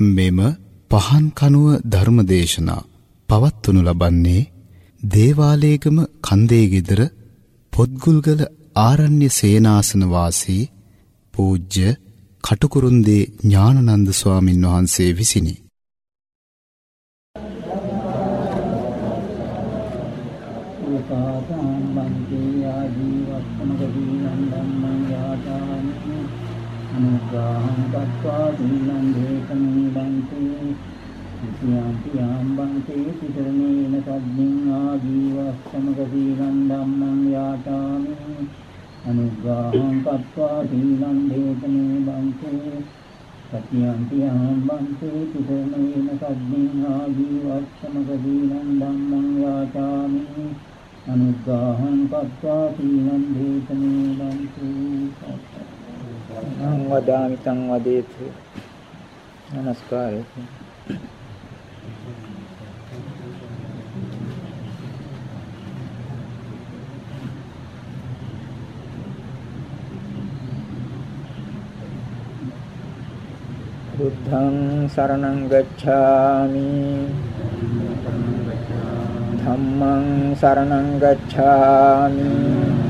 මෙම පහන් කනුව ධර්මදේශනා පවත්වනු ලබන්නේ දේවාලේගම කන්දේ গিදර පොත්ගුල්ගල ආරණ්‍ය සේනාසන වාසී පූජ්‍ය කටුකුරුන්දී ඥානනන්ද ස්වාමින් වහන්සේ විසිනි. සාසම්බන්ති ආජීවස්සමගදීනං ධම්මං යාතානි අනුග්‍රහං දත්වා දීනං දේතමේ බන්ති සියාන්ති ආම්බන්ති සිතරණේන සද්දින් ආජීවස්සමගදීනං ධම්මං යාතානි අනුග්‍රහං දත්වා දීනං දේතමේ බන්ති සතියන්ති ආම්බන්ති සිතරණේන සද්දින් ආජීවස්සමගදීනං ධම්මං යාතානි අනුග්‍රහං පත්වා සීලං දේතමේ ලන්තු නං වදාමි තං වදේතු. නමස්කාරය. බුද්ධං සරණං ගච්ඡාමි. ධම්මං සරණං ගච්ඡාමි.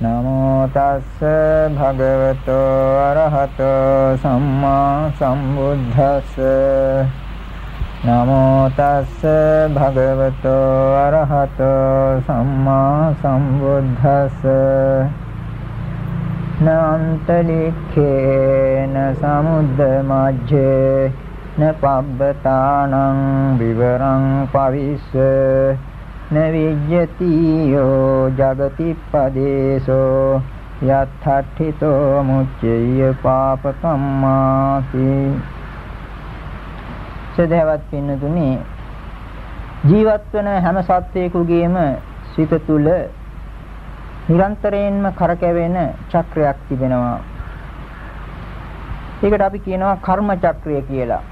නමෝ තස්ස භගවතෝ අරහතෝ සම්මා සම්බුද්දස්ස නමෝ තස්ස භගවතෝ අරහතෝ සම්මා සම්බුද්දස්ස නන්තලික්ඛේ යේන සමුද්ද මජ්ජේ න පබ්බතානං විවරං පවිස්ස න විජ්ජති යෝ ජගති පදේසෝ යත්ථට්ඨිතෝ මුච්චේය පාපකම්මාති සදහවත් පින්නතුනි ජීවත් වන හැම සත්වයකගේම සිත තුළ නිරන්තරයෙන්ම කරකැවෙන චක්‍රයක් තිබෙනවා. ඒකට අපි කියනවා කර්ම චක්‍රය කියලා.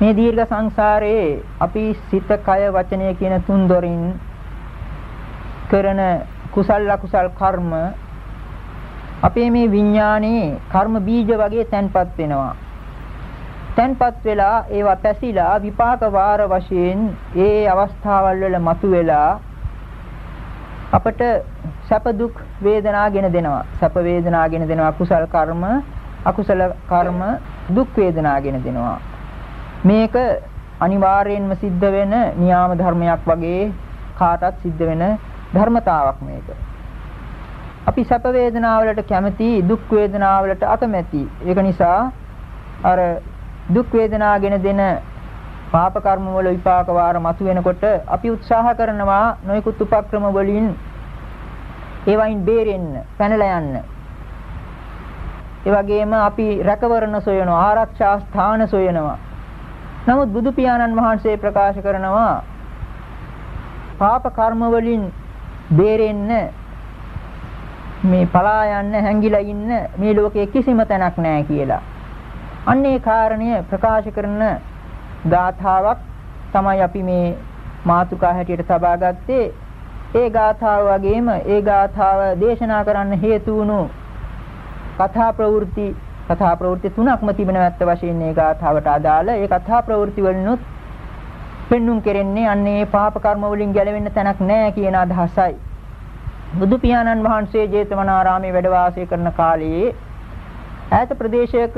මේ දීර්ඝ සංසාරයේ අපි සිත, කය, වචනය කියන තුන් දොරින් කරන කුසල අකුසල් කර්ම අපේ මේ විඥානයේ කර්ම බීජ වගේ තැන්පත් වෙනවා. තැන්පත් වෙලා ඒවා පැසිලා විපාක වාර වශයෙන් ඒ අවස්ථාවල් වල මතුවෙලා අපට සැප දුක් වේදනාගෙන දෙනවා සැප වේදනාගෙන දෙනවා කුසල කර්ම අකුසල කර්ම දුක් වේදනාගෙන දෙනවා මේක අනිවාර්යයෙන්ම සිද්ධ වෙන නියාම ධර්මයක් වගේ කාටත් සිද්ධ වෙන ධර්මතාවක් මේක අපි සැප වේදනාවලට කැමති දුක් වේදනාවලට අකමැති ඒක නිසා අර දුක් වේදනාගෙන දෙන පාප කර්ම වල විපාක වාර මතු වෙනකොට අපි උත්සාහ කරනවා නොයෙකුත් උපක්‍රම වලින් ඒවයින් බේරෙන්න පැනලා යන්න. ඒ වගේම අපි රැකවරණ සොයනවා ආරක්ෂා ස්ථාන සොයනවා. නමුත් බුදු පියාණන් වහන්සේ ප්‍රකාශ කරනවා පාප කර්ම වලින් බේරෙන්න මේ පලා යන්න හැංගිලා ඉන්න මේ ලෝකයේ කිසිම තැනක් නැහැ කියලා. අන්නේ කාරණය ප්‍රකාශ කරන ගාථාවක් තමයි අපි මේ මාතුකා හැටියට තබා ගත්තේ. ඒ ගාථාව වගේම ඒ ගාථාව දේශනා කරන්න හේතු වුණු කථා ප්‍රවෘත්ති කථා ප්‍රවෘත්ති තුනක්ම තිබෙනවා ඇත්ත වශයෙන් මේ ගාථාවට අදාළ ඒ කථා ප්‍රවෘත්ති වලිනුත් පෙන්눔 කෙරෙන්නේ අන්නේ පාප කර්ම වලින් ගැලවෙන්න තැනක් නැහැ කියන අදහසයි. බුදු පියාණන් වහන්සේ ජේතවනාරාමේ වැඩ වාසය කරන කාලයේ ඈත ප්‍රදේශයක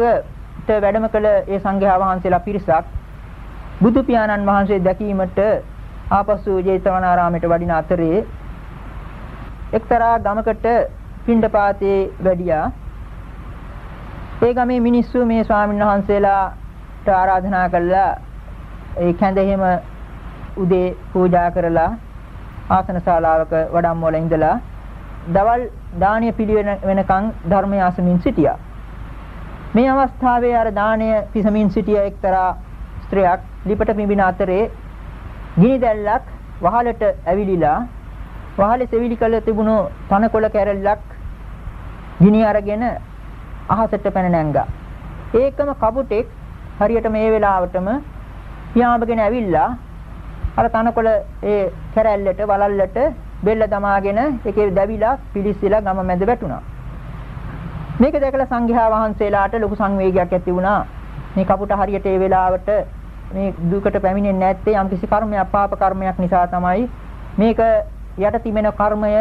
වැඩම කළ ඒ සංඝයා වහන්සේලා පිරිසක් බුදු පියාණන් වහන්සේ දැකීමට ආපසු ජේතවනාරාමයට වඩින අතරේ එක්තරා ගමකට පිණ්ඩපාතේ වැඩියා. ඒ ගමේ මිනිස්සු මේ ස්වාමීන් වහන්සේලාට ආරාධනා කළා ඒ කැඳ එහෙම උදේ පූජා කරලා ආසන ශාලාවක වඩම්මවල ඉඳලා දවල් දානීය පිළිවෙන වෙනකන් ධර්මය අසමින් සිටියා. මේ අවස්ථාවේ අර දාණය පිසමින් සිටිය එක්තරා ස්ත්‍රියක් ලිපට පිඹින අතරේ ගිනි දැල්ලක් වහලට ඇවිලිලා වහලේ සෙවිලි කළ තිබුණු තනකොළ කැරල්ලක් ගිනි අරගෙන අහසට පැන නැංගා. ඒකම කපුටෙක් හරියට මේ වෙලාවටම පියාඹගෙන ඇවිල්ලා අර තනකොළ ඒ කැරැල්ලට වලල්ලට බෙල්ල දමාගෙන ඒකේ දැවිලා පිලිස්සලා ගම මැද වැටුණා. මේක දැකලා සංඝයා වහන්සේලාට ලොකු සංවේගයක් ඇති වුණා. මේ කපුට හරියට ඒ වෙලාවට මේ දුකට පැමිණෙන්නේ නැත්තේ යම්කිසි කර්මයක් පාප කර්මයක් නිසා තමයි මේක යට තිබෙන කර්මය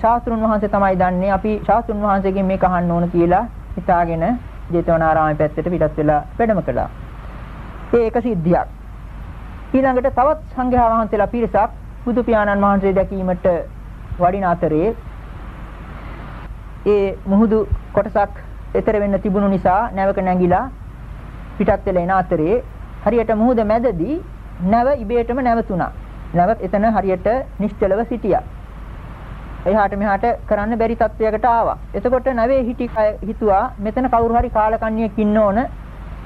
ශාස්ත්‍රුන් වහන්සේ තමයි දන්නේ. අපි ශාස්ත්‍රුන් වහන්සේගෙන් මේක අහන්න ඕන කියලා හිතාගෙන ජේතවනාරාමයේ පැත්තට පිටත් වෙලා වැඩම කළා. ඒ එක සිද්ධියක්. ඊළඟට තවත් සංඝයා වහන්සේලා පිරිසක් බුදු පියාණන් වහන්සේ දැකීමට වඩින අතරේ ඒ මුහුදු කොටසක් එතර වෙන්න තිබුණු නිසා නැවක නැගිලා පිටත් වෙලා එන අතරේ හරියට මුහුද මැදදී නැව ඉබේටම නැවතුණා. නැව එතන හරියට නිශ්චලව සිටියා. එහාට මෙහාට කරන්න බැරි තත්වයකට ආවා. එතකොට නැවේ හිටි හිතුවා මෙතන කවුරු හරි කාලකන්ණියෙක් ඉන්න ඕන.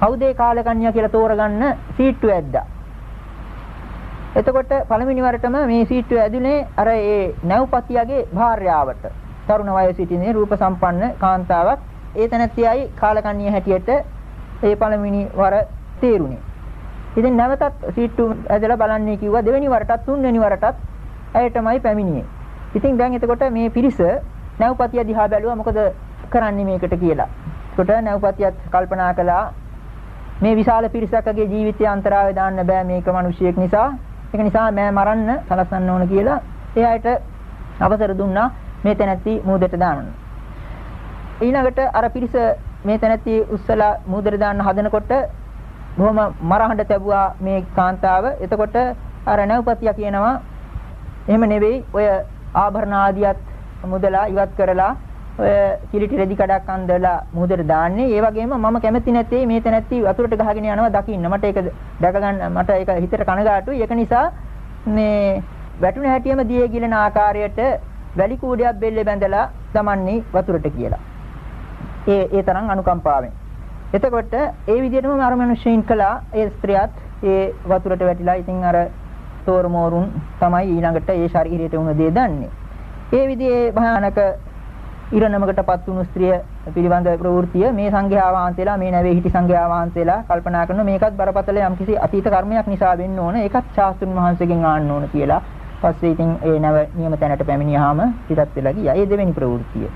කවුද ඒ කාලකන්ණියා කියලා තෝරගන්න සීට්ටුව ඇද්දා. එතකොට පළවෙනි වරටම මේ සීට්ටුව ඇදුනේ අර ඒ නැව්පතියගේ භාර්යාවට. තරුණ වයසේ සිටිනේ රූප සම්පන්න කාන්තාවක් ඒ තැනැත්තියයි කාලකන්ණිය හැටියට ඒ පළවෙනි වර තේරුණේ. ඉතින් නැවතත් සීට්ටු ඇදලා බලන්නේ කිව්වා දෙවෙනි වරටත් තුන්වෙනි වරටත් ඇයටමයි පැමිණියේ. ඉතින් දැන් එතකොට මේ පිරිස නැව්පතිය දිහා බැලුවා මොකද කරන්නේ මේකට කියලා. එතකොට නැව්පතියත් කල්පනා කළා මේ විශාල පිරිසකගේ ජීවිතය අන්තරාවේ දාන්න බෑ මේක මිනිසියෙක් නිසා. ඒක නිසා මම මරන්න සලසන්න ඕන කියලා එයාට අවසර දුන්නා. මේ තැනැත්ති මූදට දාන්න. ඊළඟට අර පිරිස මේ තැනැත්ති උස්සලා මූදට දාන්න හදනකොට බොහොම මරහඬ තැබුවා මේ කාන්තාව. එතකොට අර නැව්පතියා කියනවා එහෙම නෙවෙයි ඔය ආභරණ ආදියත් මුදලා ඉවත් කරලා ඔය කිලිටි රෙදි කඩක් අන්දලා මුහුදට දාන්නේ. ඒ වගේම මම කැමති නැත්තේ මේ තැනැත්ති වතුරට ගහගෙන යනවා දකින්න. මට ඒක දැක ගන්න මට ඒක හිතට කනගාටුයි. ඒක නිසා මේ වැටුණ හැටියම දියේ ගිලන ආකාරයට වැලි කූඩයක් බෙල්ලේ බැඳලා දමන්නේ වතුරට කියලා. ඒ ඒ තරම් අනුකම්පාවෙන්. එතකොට ඒ විදිහටම අර මිනිස්සුන් කළා ඒ ස්ත්‍රියත් ඒ වතුරට වැටිලා ඉතින් අර තෝරමෝරුන් තමයි ඊළඟට ඒ ශරීරයට වුණ දේ දන්නේ. ඒ විදිහේ භයානක ඉරණමකටපත් වුණු ස්ත්‍රිය පිළිබඳ ප්‍රවෘත්තිය මේ සංඝයා වහන්සේලා මේ නැවේ හිටි සංඝයා වහන්සේලා කල්පනා කරන මේකත් බරපතල යම්කිසි අතීත කර්මයක් නිසා වෙන්න ඕන ඒකත් ශාස්ත්‍රුන් වහන්සේගෙන් ආන්න ඕන කියලා පස්සේ ඉතින් ඒ නැව නියම තැනට පැමිණියාම පිටත් වෙලා ගියා. ඒ දෙවෙනි ප්‍රවෘත්තිය.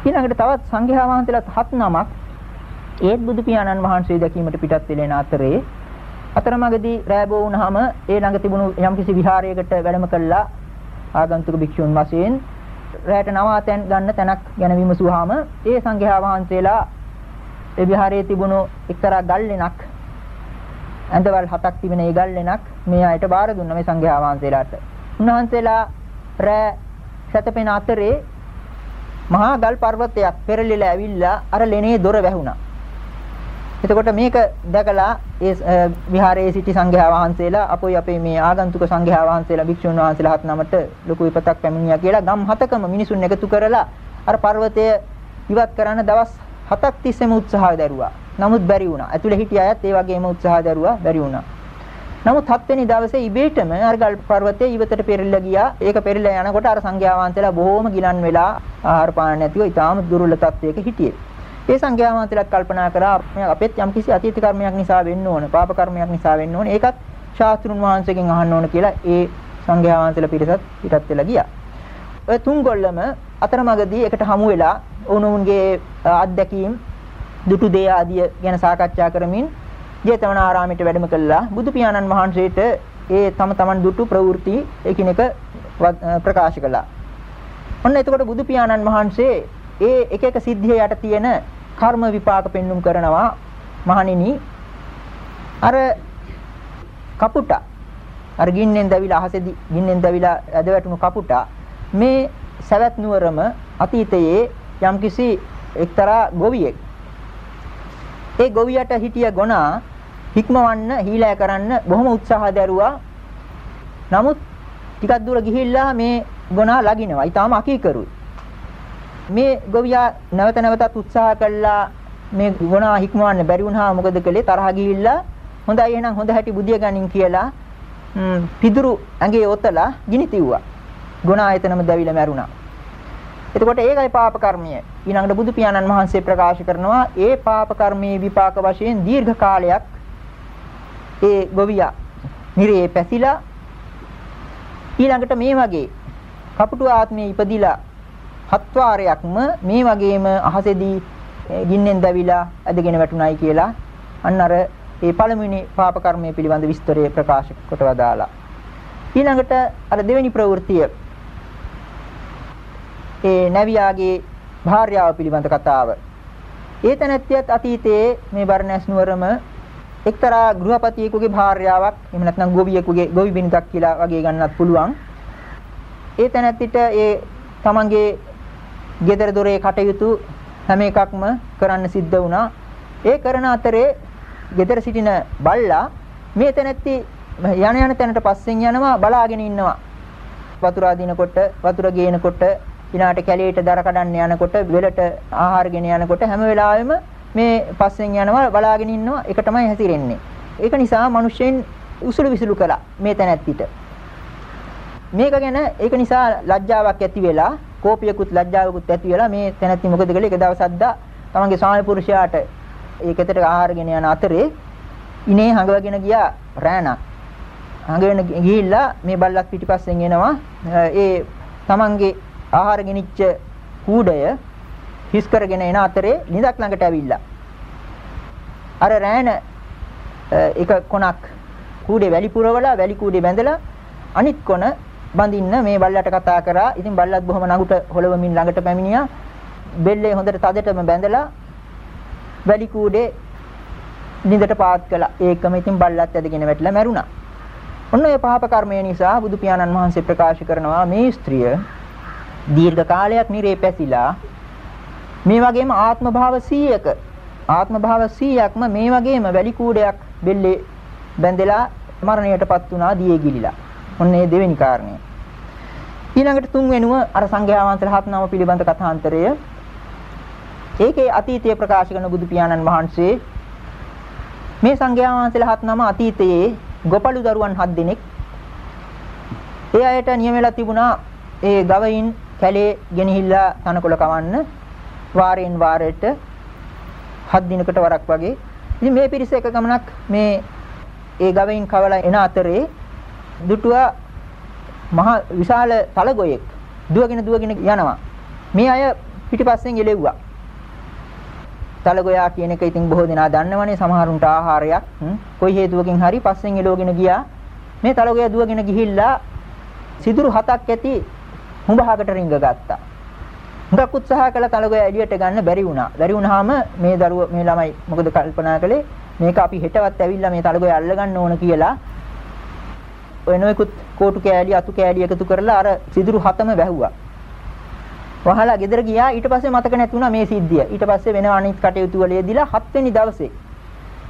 ඊළඟට තවත් සංඝයා වහන්සේලා හත් නමක් ඒත් බුදු පියාණන් වහන්සේ දැකීමට පිටත් වෙලෙන අතරේ අතරමඟදී රැබෝ වුණාම ඒ ළඟ තිබුණු යම්කිසි විහාරයකට වැඩම කළා ආගන්තුක භික්ෂුන් වශයෙන් රැයට නවාතැන් ගන්න තැනක් ගැන විමසුවාම ඒ සංඝයා වහන්සේලා ඒ විහාරයේ තිබුණු එක්තරා ගල්ලෙනක් ඇඳවල් හතක් තිබෙන ඒ ගල්ලෙනක් මේ අයට බාර දුන්නා මේ සංඝයා වහන්සේලාට. උන්වහන්සේලා රැ සතපෙන අතරේ මහා ගල් පර්වතයක් පෙරලිලා ඇවිල්ලා අර ලෙනේ දොර වැහුණා. එතකොට මේක දැකලා ඒ විහාරයේ සිටි සංඝයා වහන්සේලා අපොයි අපේ මේ ආගන්තුක සංඝයා වහන්සේලා භික්ෂුන් වහන්සේලා හත් නමට ලොකු විපතක් පැමිණියා කියලා ගම් හතකම මිනිසුන් එකතු කරලා අර පර්වතය ඉවත් කරන්න දවස් හතක් තිස්සේම උත්සාහ දරුවා. නමුත් බැරි වුණා. ඇතුලේ හිටිය අයත් ඒ වගේම උත්සාහ දරුවා බැරි වුණා. නමුත් හත්වෙනි දවසේ ඉබේටම අර ගල් පර්වතයේ ඉවතට පෙරලා ගියා. ඒක පෙරලා යනකොට අර සංඝයා වහන්සේලා බොහොම ගිලන් වෙලා ආහාර පාන නැතිව ඊටාම දුර්වල තත්වයක හිටියේ. ඒ සංඝයා වහන්සේලාත් කල්පනා කරා අපෙත් යම්කිසි අතීත කර්මයක් නිසා වෙන්න ඕන, පාප කර්මයක් නිසා වෙන්න ඕන. ඒකත් ශාස්ත්‍රුන් වහන්සේගෙන් අහන්න ඕන කියලා ඒ සංඝයා වහන්සේලා පිරිසත් පිටත් වෙලා ගියා. ඔය තුන් ගොල්ලම අතරමඟදී එකට හමු වෙලා උණුන්ගේ අත්දැකීම් දුටු දේ ආදිය ගැන සාකච්ඡා කරමින් ජේතවනාරාමයට වැඩම කළා. බුදු පියාණන් වහන්සේට ඒ තම තමන් දුටු ප්‍රවෘත්ති එකිනෙක ප්‍රකාශ කළා. ඔන්න එතකොට බුදු පියාණන් වහන්සේ ඒ එක එක සිද්ධිය යට තියෙන කර්ම විපාක පෙන්눔 කරනවා මහණෙනි අර කපුටා අර ගින්නෙන් දැවිලා අහසේදී ගින්නෙන් දැවිලා ඇද වැටුණු කපුටා මේ සවැත් නුවරම අතීතයේ යම්කිසි එක්තරා ගොවියෙක් ඒ ගොවියට හිටිය ගොනා හික්මවන්න හීලෑ කරන්න බොහොම උත්සාහ දැරුවා නමුත් ටිකක් දුර ගිහිල්ලා මේ ගොනා ලගිනවා. ඊටාම අකීකරුයි. මේ ගොවියා නැවත නැවතත් උත්සාහ කළා මේ ගුණා හික්මවන්න බැරි වුණා මොකද කළේ තරහ ගිහිල්ලා හොඳයි එහෙනම් හොඳ හැටි බුදිය ගනින් කියලා පිදුරු ඇඟේ ඔතලා ගිනි තිව්වා. ගුණා එතනම දැවිලා මැරුණා. එතකොට ඒකයි පාප කර්මය. ඊළඟට බුදු පියාණන් වහන්සේ ප්‍රකාශ කරනවා ඒ පාප කර්මයේ විපාක වශයෙන් දීර්ඝ කාලයක් ඒ ගොවියා නිරේ පැසිලා ඊළඟට මේ වගේ කපුටු ආත්මයේ ඉපදිලා හත් වාරයක්ම මේ වගේම අහසේදී ගින්නෙන් දැවිලා ඇදගෙන වැටුණයි කියලා අන්න අර ඒ පළමුවෙනි පාප කර්මය පිළිබඳ විස්තරය ප්‍රකාශ කොට වදාලා. ඊළඟට අර දෙවෙනි ප්‍රවෘත්තිය. ඒ නැවියාගේ භාර්යාව පිළිබඳ කතාව. ඒ තැනැත්තියත් අතීතයේ මේ බර්ණැස් නුවරම එක්තරා ගෘහපතියෙකුගේ භාර්යාවක් එහෙම නැත්නම් ගොවියෙකුගේ ගොවි බිනිතක් කියලා වගේ ගන්නත් පුළුවන්. ඒ තැනැත්තිට ඒ තමන්ගේ ගෙදර දොරේ කටයුතු හැම එකක්ම කරන්න සිද්ධ වුණා. ඒ කරන අතරේ ගෙදර සිටින බල්ලා මේ තැනැත්ති යන යන තැනට පස්සෙන් යනවා බලාගෙන ඉන්නවා. වතුර අදිනකොට වතුර ගේනකොට ඊනාට කැලේට දර කඩන්න යනකොට වෙලට ආහාර ගෙන යනකොට හැම වෙලාවෙම මේ පස්සෙන් යනවා බලාගෙන ඉන්නවා ඒක තමයි හැසිරෙන්නේ. ඒක නිසා මිනිස්සෙන් උසුළු විසුළු කළා මේ තැනැත්තිට. මේක ගැන ඒක නිසා ලැජ්ජාවක් ඇති වෙලා කෝපියකුත් ලැජ්ජාවකුත් ඇති වෙලා මේ තැනැත්ති මොකද කළේ එක දවසක්දා තමන්ගේ ස්වාමි පුරුෂයාට ඒ කෙතට ආහාරගෙන යන අතරේ ඉනේ හඟවගෙන ගියා රෑනක්. හඟගෙන ගිහිල්ලා මේ බල්ලක් පිටිපස්සෙන් එනවා. ඒ තමන්ගේ ආහාර ගෙනිච්ච කූඩය හිස් කරගෙන එන අතරේ නිදක් ළඟට ඇවිල්ලා. අර රෑන එක කොනක් කූඩේ වැලි පුරවලා වැලි කූඩේ බැඳලා අනිත් කොන බඳින්න මේ බල්ලට කතා කරා. ඉතින් බල්ලත් බොහොම නගුට හොලවමින් ළඟට පැමිණියා. බෙල්ලේ හොඳට තදටම බැඳලා වැලි කූඩේ නිදට පාත් කළා. ඒකම ඉතින් බල්ලත් ඇදගෙන වැටිලා මැරුණා. ඔන්න ඔය පාප කර්මය නිසා බුදු පියාණන් වහන්සේ ප්‍රකාශ කරනවා මේ ස්ත්‍රිය දීර්ඝ කාලයක් නිරේ පැසිලා මේ වගේම ආත්ම භාව 100ක ආත්ම භාව 100ක්ම මේ වගේම වැලි කූඩයක් බෙල්ලේ බැඳලා මරණයටපත් වුණා දියේ ගිලිලා. ඔන්න ඒ දෙවෙනි කාරණය. ඊළඟට තුන්වෙනුව අර සංඝයා වහන්සේලා හත් නම පිළිබඳ කථාන්තරය. ඒකේ අතීතය ප්‍රකාශ කරන බුදු පියාණන් වහන්සේ මේ සංඝයා වහන්සේලා හත් නම අතීතයේ ගොපළු දරුවන් හත් දෙනෙක් ඒ අයට නියම වෙලා තිබුණා ඒ ගවයින් කැලේ ගෙනහිල්ලා තනකොළ කවන්න වාරයෙන් වාරයට හත් දිනකට වරක් වගේ. ඉතින් මේ පිරිස එක ගමනක් මේ ඒ ගවයින් කවලා එන අතරේ දුටුවා මහ විශාල තලගොයෙක් දුවගෙන දුවගෙන යනවා. මේ අය පිටිපස්සෙන් එළෙව්වා. තලගොයා කියන එක ඉතින් බොහෝ දෙනා දන්නවනේ සමහරුන්ට ආහාරයක් කොයි හේතුවකින් හරි පස්සෙන් එළවගෙන ගියා. මේ තලගොයා දුවගෙන ගිහිල්ලා සිදුරු හතක් ඇති හුඹහකට රිංග ගත්තා. හුඟක් උත්සාහ කළ තලගොයා එළියට ගන්න බැරි වුණා. බැරි වුණාම මේ දරුව මේ ළමයි මොකද කල්පනා කළේ මේක අපි හෙටවත් ඇවිල්ලා මේ තලගොයා අල්ලගන්න ඕන කියලා ඔය නොයෙකුත් කෝටු කෑලි අතු කෑලි එකතු කරලා අර සිදුරු හතම වැහුවා. වහලා ගෙදර ගියා ඊට පස්සේ මතක නැති වුණා මේ සිද්ධිය. ඊට පස්සේ වෙන අනිත් කටයුතු වල යෙදිලා හත්වෙනි දවසේ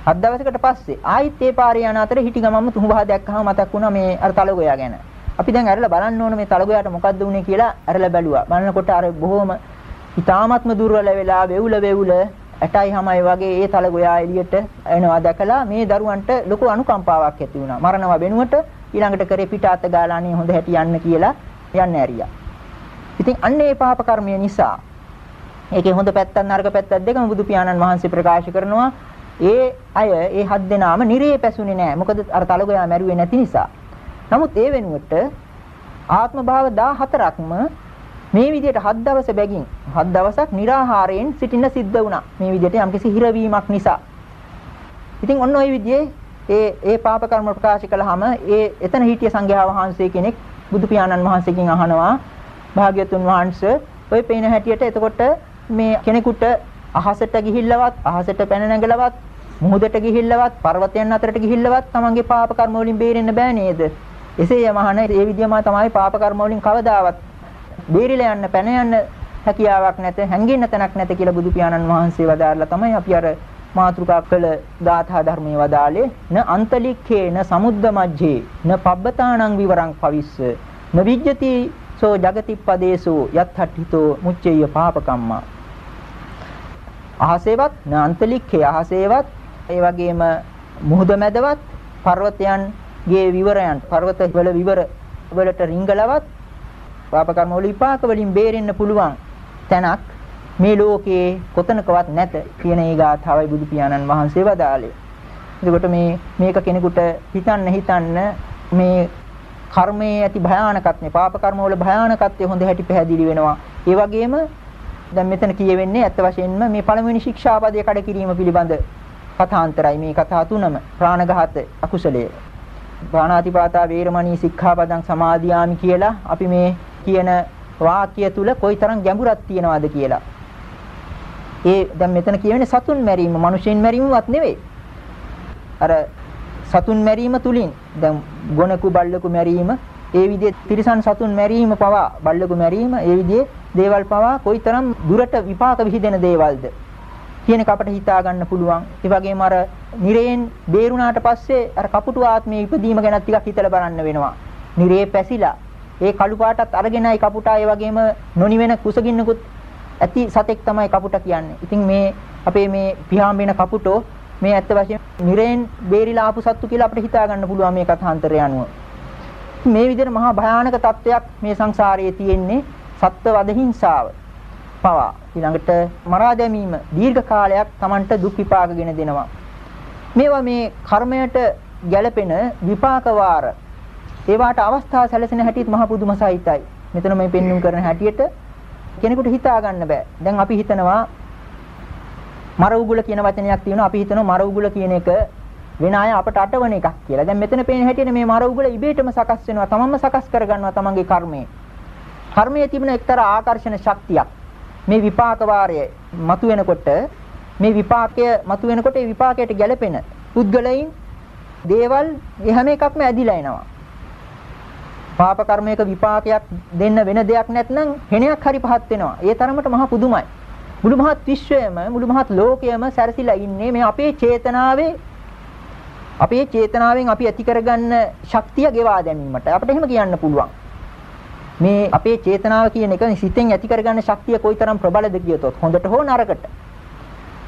හත් දවසකට පස්සේ ආයිත් ඒ පාරේ යන අතර හිටි ගමම්ම තුඹහ දැක්කහම මතක් වුණා මේ අර තලගොයා ගැන. අපි දැන් ඇරලා බලන්න ඕන මේ තලගොයාට මොකද්ද වුනේ කියලා ඇරලා බැලුවා. බලනකොට අර බොහොම ඊ타ත්ම දුර්වල වෙලා වෙවුල වෙවුල ඇටයි හැමයි වගේ ඒ තලගොයා එළියට එනවා දැකලා මේ දරුවන්ට ලොකු අනුකම්පාවක් ඇති වුණා. මරණව වෙනුවට ඊළඟට කරේ පිට අත ගාලානේ හොඳ හැටි යන්න කියලා යන්න ඇරියා. ඉතින් අන්න ඒ පාප කර්මය නිසා ඒකේ හොඳ පැත්තක් නරක පැත්තක් දෙකම බුදු පියාණන් වහන්සේ ප්‍රකාශ කරනවා. ඒ අය ඒ හත් දෙනාම නිරේ පැසුනේ නැහැ. මොකද අර තලගොයා මැරුවේ නැති නිසා. නමුත් ඒ වෙනුවට ආත්ම භාව 14ක්ම මේ විදිහට හත් දවස බැගින් හත් දවසක් निराහාරයෙන් සිටින්න සිද්ධ වුණා. මේ විදිහට යම්කිසි හිරවීමක් නිසා. ඉතින් ඔන්න ওই විදිහේ ඒ ඒ පාප කර්ම ප්‍රකාශ කළාම ඒ එතන හිටිය සංඝයා වහන්සේ කෙනෙක් බුදු පියාණන් වහන්සේගෙන් අහනවා භාග්‍යතුන් වහන්සේ ඔය පේන හැටියට එතකොට මේ කෙනෙකුට අහසට ගිහිල්ලවත් අහසට පැන නැගලවත් මුහුදට ගිහිල්ලවත් පර්වතයන් අතරට ගිහිල්ලවත් තමන්ගේ පාප කර්ම වලින් බේරෙන්න බෑ නේද? එසේ යමහන ඒ විදියම තමයි පාප කර්ම වලින් කවදාවත් බේරිලා යන්න පැන යන්න හැකියාවක් නැත හැංගෙන්න තැනක් නැත කියලා බුදු පියාණන් වහන්සේ වදාarලා තමයි අපි අර මාතෘකා කළ ගාථා ධර්මයේ වදාලේ න අන්තලික්ඛේ න සමුද්ද මජ්ජේ න පබ්බතාණං විවරං පවිස්ස න විජ්ජති සෝ జగතිප්පදේසෝ යත්ථට්ඨිතෝ මුච්චේය පාපකම්මා. අහසේවත් න අන්තලික්ඛේ අහසේවත් ඒ වගේම මුහුද මැදවත් පර්වතයන්ගේ විවරයන් පර්වත වල විවර වලට රිංගලවත් පාප කර්ම වල විපාක වලින් බේරෙන්න පුළුවන් තැනක් මේ ලෝකයේ කොතනකවත් නැත කියන ඒ ගාථාවයි බුදු පියාණන් වහන්සේ වදාළේ. එතකොට මේ මේක කෙනෙකුට හිතන්න හිතන්න මේ කර්මයේ ඇති භයානකත්වය පාප කර්ම වල භයානකත්වය හොඳ හැටි පැහැදිලි වෙනවා. ඒ වගේම දැන් මෙතන කියවෙන්නේ ඇත්ත වශයෙන්ම මේ පළමුවෙනි ශික්ෂාපදයේ කඩ කිරීම පිළිබඳ කථාන්තරයි මේ කතා තුනම ප්‍රාණඝාත අකුසලයේ ප්‍රාණාතිපාතා වේරමණී සික්ඛාපදං සමාදියාමි කියලා අපි මේ කියන වාක්‍ය තුල කොයිතරම් ගැඹුරක් තියෙනවද කියලා ඒ දැන් මෙතන කියවෙන්නේ සතුන් මැරීම, මිනිසෙන් මැරීමවත් නෙවෙයි. අර සතුන් මැරීම තුලින් දැන් ගොනකු බල්ලකු මැරීම, ඒ විදිහේ තිරිසන් සතුන් මැරීම පවා, බල්ලකු මැරීම, ඒ විදිහේ දේවල් පවා කොයිතරම් දුරට විපාක විහිදෙන දේවල්ද කියන එක අපිට හිතා ගන්න පුළුවන්. ඒ වගේම අර නිරේන් බේරුණාට පස්සේ අර කපුටු ආත්මයේ ඉපදීම ගැන ටිකක් හිතලා බලන්න වෙනවා. නිරේ පැසිලා ඒ කළු පාටත් අරගෙනයි කපුටා ඒ වගේම නොනිවෙන කුසගින්නකුත් ඇති සතෙක් තමයි කපුට කියන්නේ. ඉතින් මේ අපේ මේ පියාඹෙන කපුටෝ මේ ඇත්ත වශයෙන් නිරෙන් බේරිලා ආපු සත්තු කියලා අපිට හිතා ගන්න පුළුවන් මේ කථාන්තරය අනුව. මේ විදිහට මහා භයානක තත්වයක් මේ සංසාරයේ තියෙන්නේ සත්ව වද හිංසාව. පවා ඊළඟට මරා දැමීම දීර්ඝ කාලයක් Tamanට දුක් විපාකගෙන දෙනවා. මේවා මේ කර්මයට ගැළපෙන විපාක වාර ඒවාට අවස්ථා සැලසෙන හැටිත් මහ පුදුම සහිතයි. මෙතන මේ පෙන්눔 කරන හැටියට කෙනෙකුට හිතා ගන්න බෑ. දැන් අපි හිතනවා මර උගුල කියන වචනයක් තියෙනවා. අපි හිතනවා මර උගුල කියන එක වෙන අය අපට අටවන එකක් කියලා. දැන් මෙතන පේන හැටියට මේ මර උගුල ඉබේටම සකස් වෙනවා. තමන්ම සකස් කරගන්නවා තමන්ගේ කර්මය. කර්මයේ තිබෙන එක්තරා ආකර්ෂණ ශක්තියක්. මේ විපාක වාරය මතුවෙනකොට මේ විපාකය මතුවෙනකොට ඒ විපාකයට ගැළපෙන පුද්ගලයන් දේවල් හැම එකක්ම ඇදිලා එනවා. පාප කර්මයක විපාකයක් දෙන්න වෙන දෙයක් නැත්නම් හෙණයක් හරි පහත් වෙනවා. ඒ තරමට මහා පුදුමයි. මුළු මහත් විශ්වයම මුළු මහත් ලෝකයම සැරසිලා ඉන්නේ මේ අපේ චේතනාවේ අපේ චේතනාවෙන් අපි ඇති කරගන්න ශක්තිය ගෙවා දැමීමට අපිට එහෙම කියන්න පුළුවන්. මේ අපේ චේතනාව කියන එක සිතෙන් ඇති කරගන්න ශක්තිය කොයිතරම් ප්‍රබලද කියතොත් හොඳට හෝ නරකට.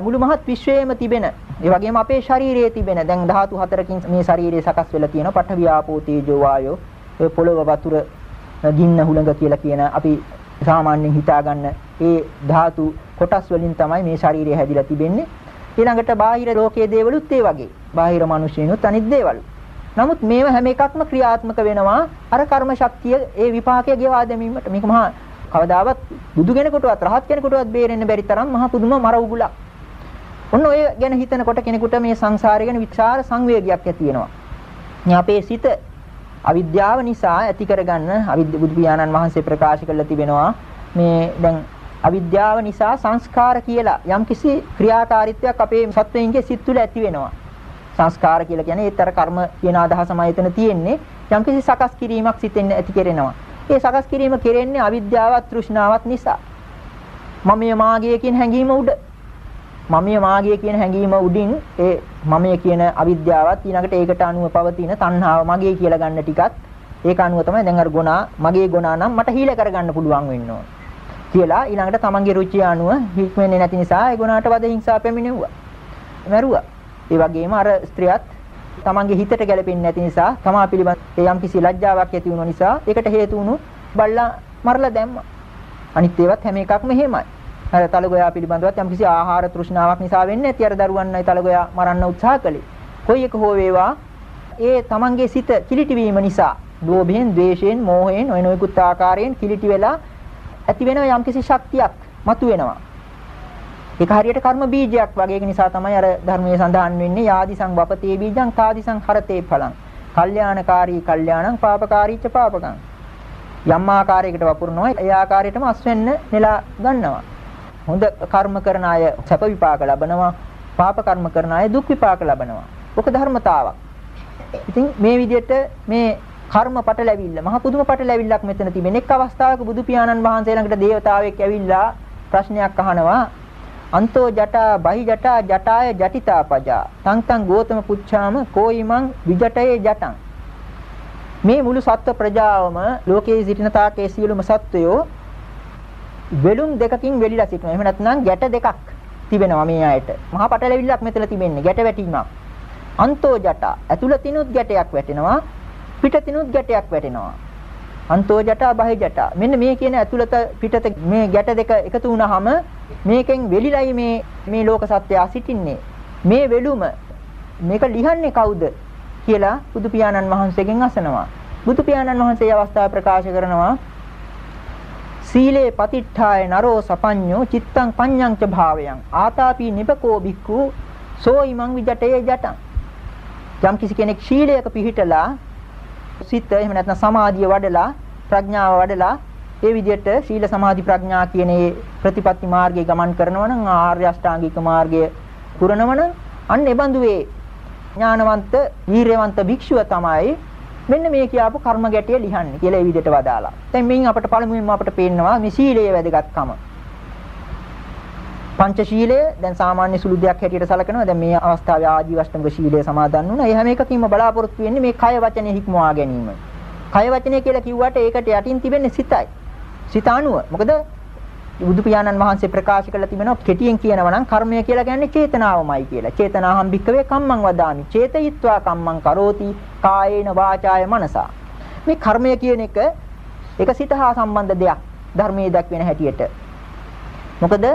මුළු මහත් විශ්වයේම තිබෙන ඒ වගේම අපේ ශරීරයේ තිබෙන දැන් ධාතු හතරකින් මේ ශරීරය සකස් වෙලා තියෙනවා පඨවි ආපෝ තේජෝ වායෝ ඒ පොළව වතුර ගින්න හුළඟ කියලා කියන අපි සාමාන්‍යයෙන් හිතාගන්න ඒ ධාතු කොටස් වලින් තමයි මේ ශරීරය හැදිලා තිබෙන්නේ. ඊළඟට බාහිර ලෝකයේ දේවලුත් ඒ වගේ. බාහිර මිනිස්සුනුත් අනිත් දේවල්. නමුත් මේව හැම එකක්ම ක්‍රියාත්මක වෙනවා අර කර්ම ශක්තිය ඒ විපාකය ගෙවා දැමීමට. මේක මහා කවදාවත් බුදු කෙනෙකුටවත් රහත් කෙනෙකුටවත් බේරෙන්න බැරි තරම් මහා පුදුම මර උගුලක්. ඔන්න ඔය ගැන හිතනකොට කෙනෙකුට මේ සංසාරය ගැන විචාර සංවේගයක් ඇති වෙනවා. මේ අපේ සිත අවිද්‍යාව නිසා ඇති කරගන්න අවිද්‍ය බුදු පියාණන් වහන්සේ ප්‍රකාශ කරලා තිබෙනවා මේ දැන් අවිද්‍යාව නිසා සංස්කාර කියලා යම්කිසි ක්‍රියාකාරීත්වයක් අපේ සත්වයින්ගේ සිත් තුළ ඇති වෙනවා. සංස්කාර කියලා කියන්නේ ඒතර කර්ම කියන අදහසමයි එතන තියෙන්නේ. යම්කිසි සකස් කිරීමක් සිතෙන් ඇති කරනවා. ඒ සකස් කිරීම කෙරෙන්නේ අවිද්‍යාවත් තෘෂ්ණාවත් නිසා. මමයේ මාගේ කියන හැඟීම උඩ මමයේ මාගේ කියන හැඟීම උඩින් ඒ මමයේ කියන අවිද්‍යාවත් ඊළඟට ඒකට අනුව පවතින තණ්හාව මගේ කියලා ගන්න ටිකත් ඒක අනුව තමයි දැන් අර ගුණා මගේ ගුණා නම් මට හීල කරගන්න පුළුවන් වෙන්න ඕන කියලා ඊළඟට තමන්ගේ රුචිය අනුව හික්මෙන්නේ නැති නිසා ඒ ගුණාට වද හිංසා පැමිණෙව්වා. මැරුවා. ඒ වගේම අර ස්ත්‍රියත් තමන්ගේ හිතට ගැලපෙන්නේ නැති නිසා තමා පිළිබඳ යම්කිසි ලැජ්ජාවක් ඇති වුණු නිසා ඒකට හේතු වුණු බල්ලා මරලා දැම්මා. අනිත් ඒවත් හැම එකක්ම එහෙමයි. අර තලගොයා පිළිබඳවත් යම්කිසි ආහාර තෘෂ්ණාවක් නිසා වෙන්නේ නැති අර දරුවන්යි තලගොයා මරන්න උත්සාහ කළේ. කොයි එක හෝ වේවා ඒ තමන්ගේ සිත කිලිටි වීම නිසා ලෝභයෙන්, ද්වේෂයෙන්, මෝහයෙන් ඔය නොයෙකුත් ආකාරයෙන් කිලිටි වෙලා ඇති වෙන යම්කිසි ශක්තියක් මතුවෙනවා. ඒක හරියට කර්ම බීජයක් වගේ ඒක නිසා තමයි අර ධර්මයේ සඳහන් වෙන්නේ යාදිසං වපතේ බීජං කාදිසං හරතේ ඵලං. කල්යාණකාරී කල්යාණං පාපකාරීච පාපකං. යම් ආකාරයකට වපුරනවා ඒ ආකාරයටම අස්වෙන්න නෙලා ගන්නවා. හොඳ කර්ම කරන අය සැප විපාක ලබනවා. පාප කර්ම කරන අය දුක් විපාක ලබනවා. ඔක ධර්මතාවක්. ඉතින් මේ විදිහට මේ කර්ම පටලැවිල්ල මහ පුදුම පටලැවිල්ලක් මෙතන තිබෙන එක් අවස්ථාවක බුදු පියාණන් වහන්සේ ළඟට දේවතාවෙක් ඇවිල්ලා ප්‍රශ්නයක් අහනවා අන්තෝ ජටා බහි ජටා ජටාය ජටිතා පජා තං තං ගෝතම පුච්ඡාම කෝයිමං විජටයේ ජටං මේ මුළු සත්ව ප්‍රජාවම ලෝකයේ සිටින තාකේ සියලුම සත්වයෝ වෙලුම් දෙකකින් වෙලිලා සිටිනවා. එහෙම නැත්නම් ගැට දෙකක් තිබෙනවා මේ අයට. මහා පටලැවිල්ලක් මෙතන තිබෙන්නේ ගැට වැටීමක්. අන්තෝ ජට ඇතුළතිනුත් ගැටයක් වැටෙනවා පිටතිනුත් ගැටයක් වැටෙනවා. අන්තෝ ජට බහි ජට. මෙන්න මේ කියන ඇතුළත පිටත මේ ගැට දෙක එකතු වුණාම මේකෙන් වෙලිලයි මේ මේ ලෝක සත්‍යය සිටින්නේ. මේ වෙලුම මේක ලිහන්නේ කවුද කියලා බුදු පියාණන් වහන්සේගෙන් අසනවා. බුදු පියාණන් වහන්සේ අවස්ථාව ප්‍රකාශ කරනවා සීලේ පතිට්ඨාය නරෝ සපඤ්ඤෝ චිත්තං පඤ්ඤං ච භාවයන්. ආතාපි නිපකෝ බික්ඛු සෝ ඉමං විජටේ ජටං. යම් කිසි කෙනෙක් ශීලයක පිහිටලා සිත එහෙම නැත්නම් සමාධිය වඩලා ප්‍රඥාව වඩලා ඒ විදිහට සීල සමාධි ප්‍රඥා කියන මේ ප්‍රතිපත්ති මාර්ගයේ ගමන් කරනවා නම් ආර්ය අෂ්ටාංගික මාර්ගය පුරනවන අන්න ඒ බඳුවේ ඥානවන්ත වීරයවන්ත භික්ෂුව තමයි මෙන්න මේ කියාපු කර්ම ගැටිය ලිහන්නේ කියලා ඒ විදිහට වදාලා. දැන් මෙයින් අපට පළමුවෙන්ම අපට පේනවා මේ සීලයේ වැදගත්කම. පංචශීලය දැන් සාමාන්‍ය සුළු දෙයක් හැටියට සලකනවා. දැන් මේ අවස්ථාවේ ආජීවෂ්ටමක ශීලය සමාදන් වුණා. ඒ හැම එකකින්ම බලාපොරොත්තු වෙන්නේ මේ කය වචනේ හික්මවා ගැනීම. කය වචනේ කියලා කිව්වට ඒකට යටින් තිබෙන්නේ සිතයි. සිත අනුව. මොකද බුදු පියාණන් වහන්සේ ප්‍රකාශ කළ තිබෙනවා කෙටියෙන් කියනවා නම් කර්මය කියලා කියන්නේ චේතනාවමයි කියලා. චේතනාහම් භික්කවේ කම්මං වදාමි. චේතයිත්වා කම්මං කරෝති කායේන වාචාය මනසා. මේ කර්මය කියන එක ඒක සිත හා සම්බන්ධ දෙයක්. ධර්මයේ දක්වන හැටියට. මොකද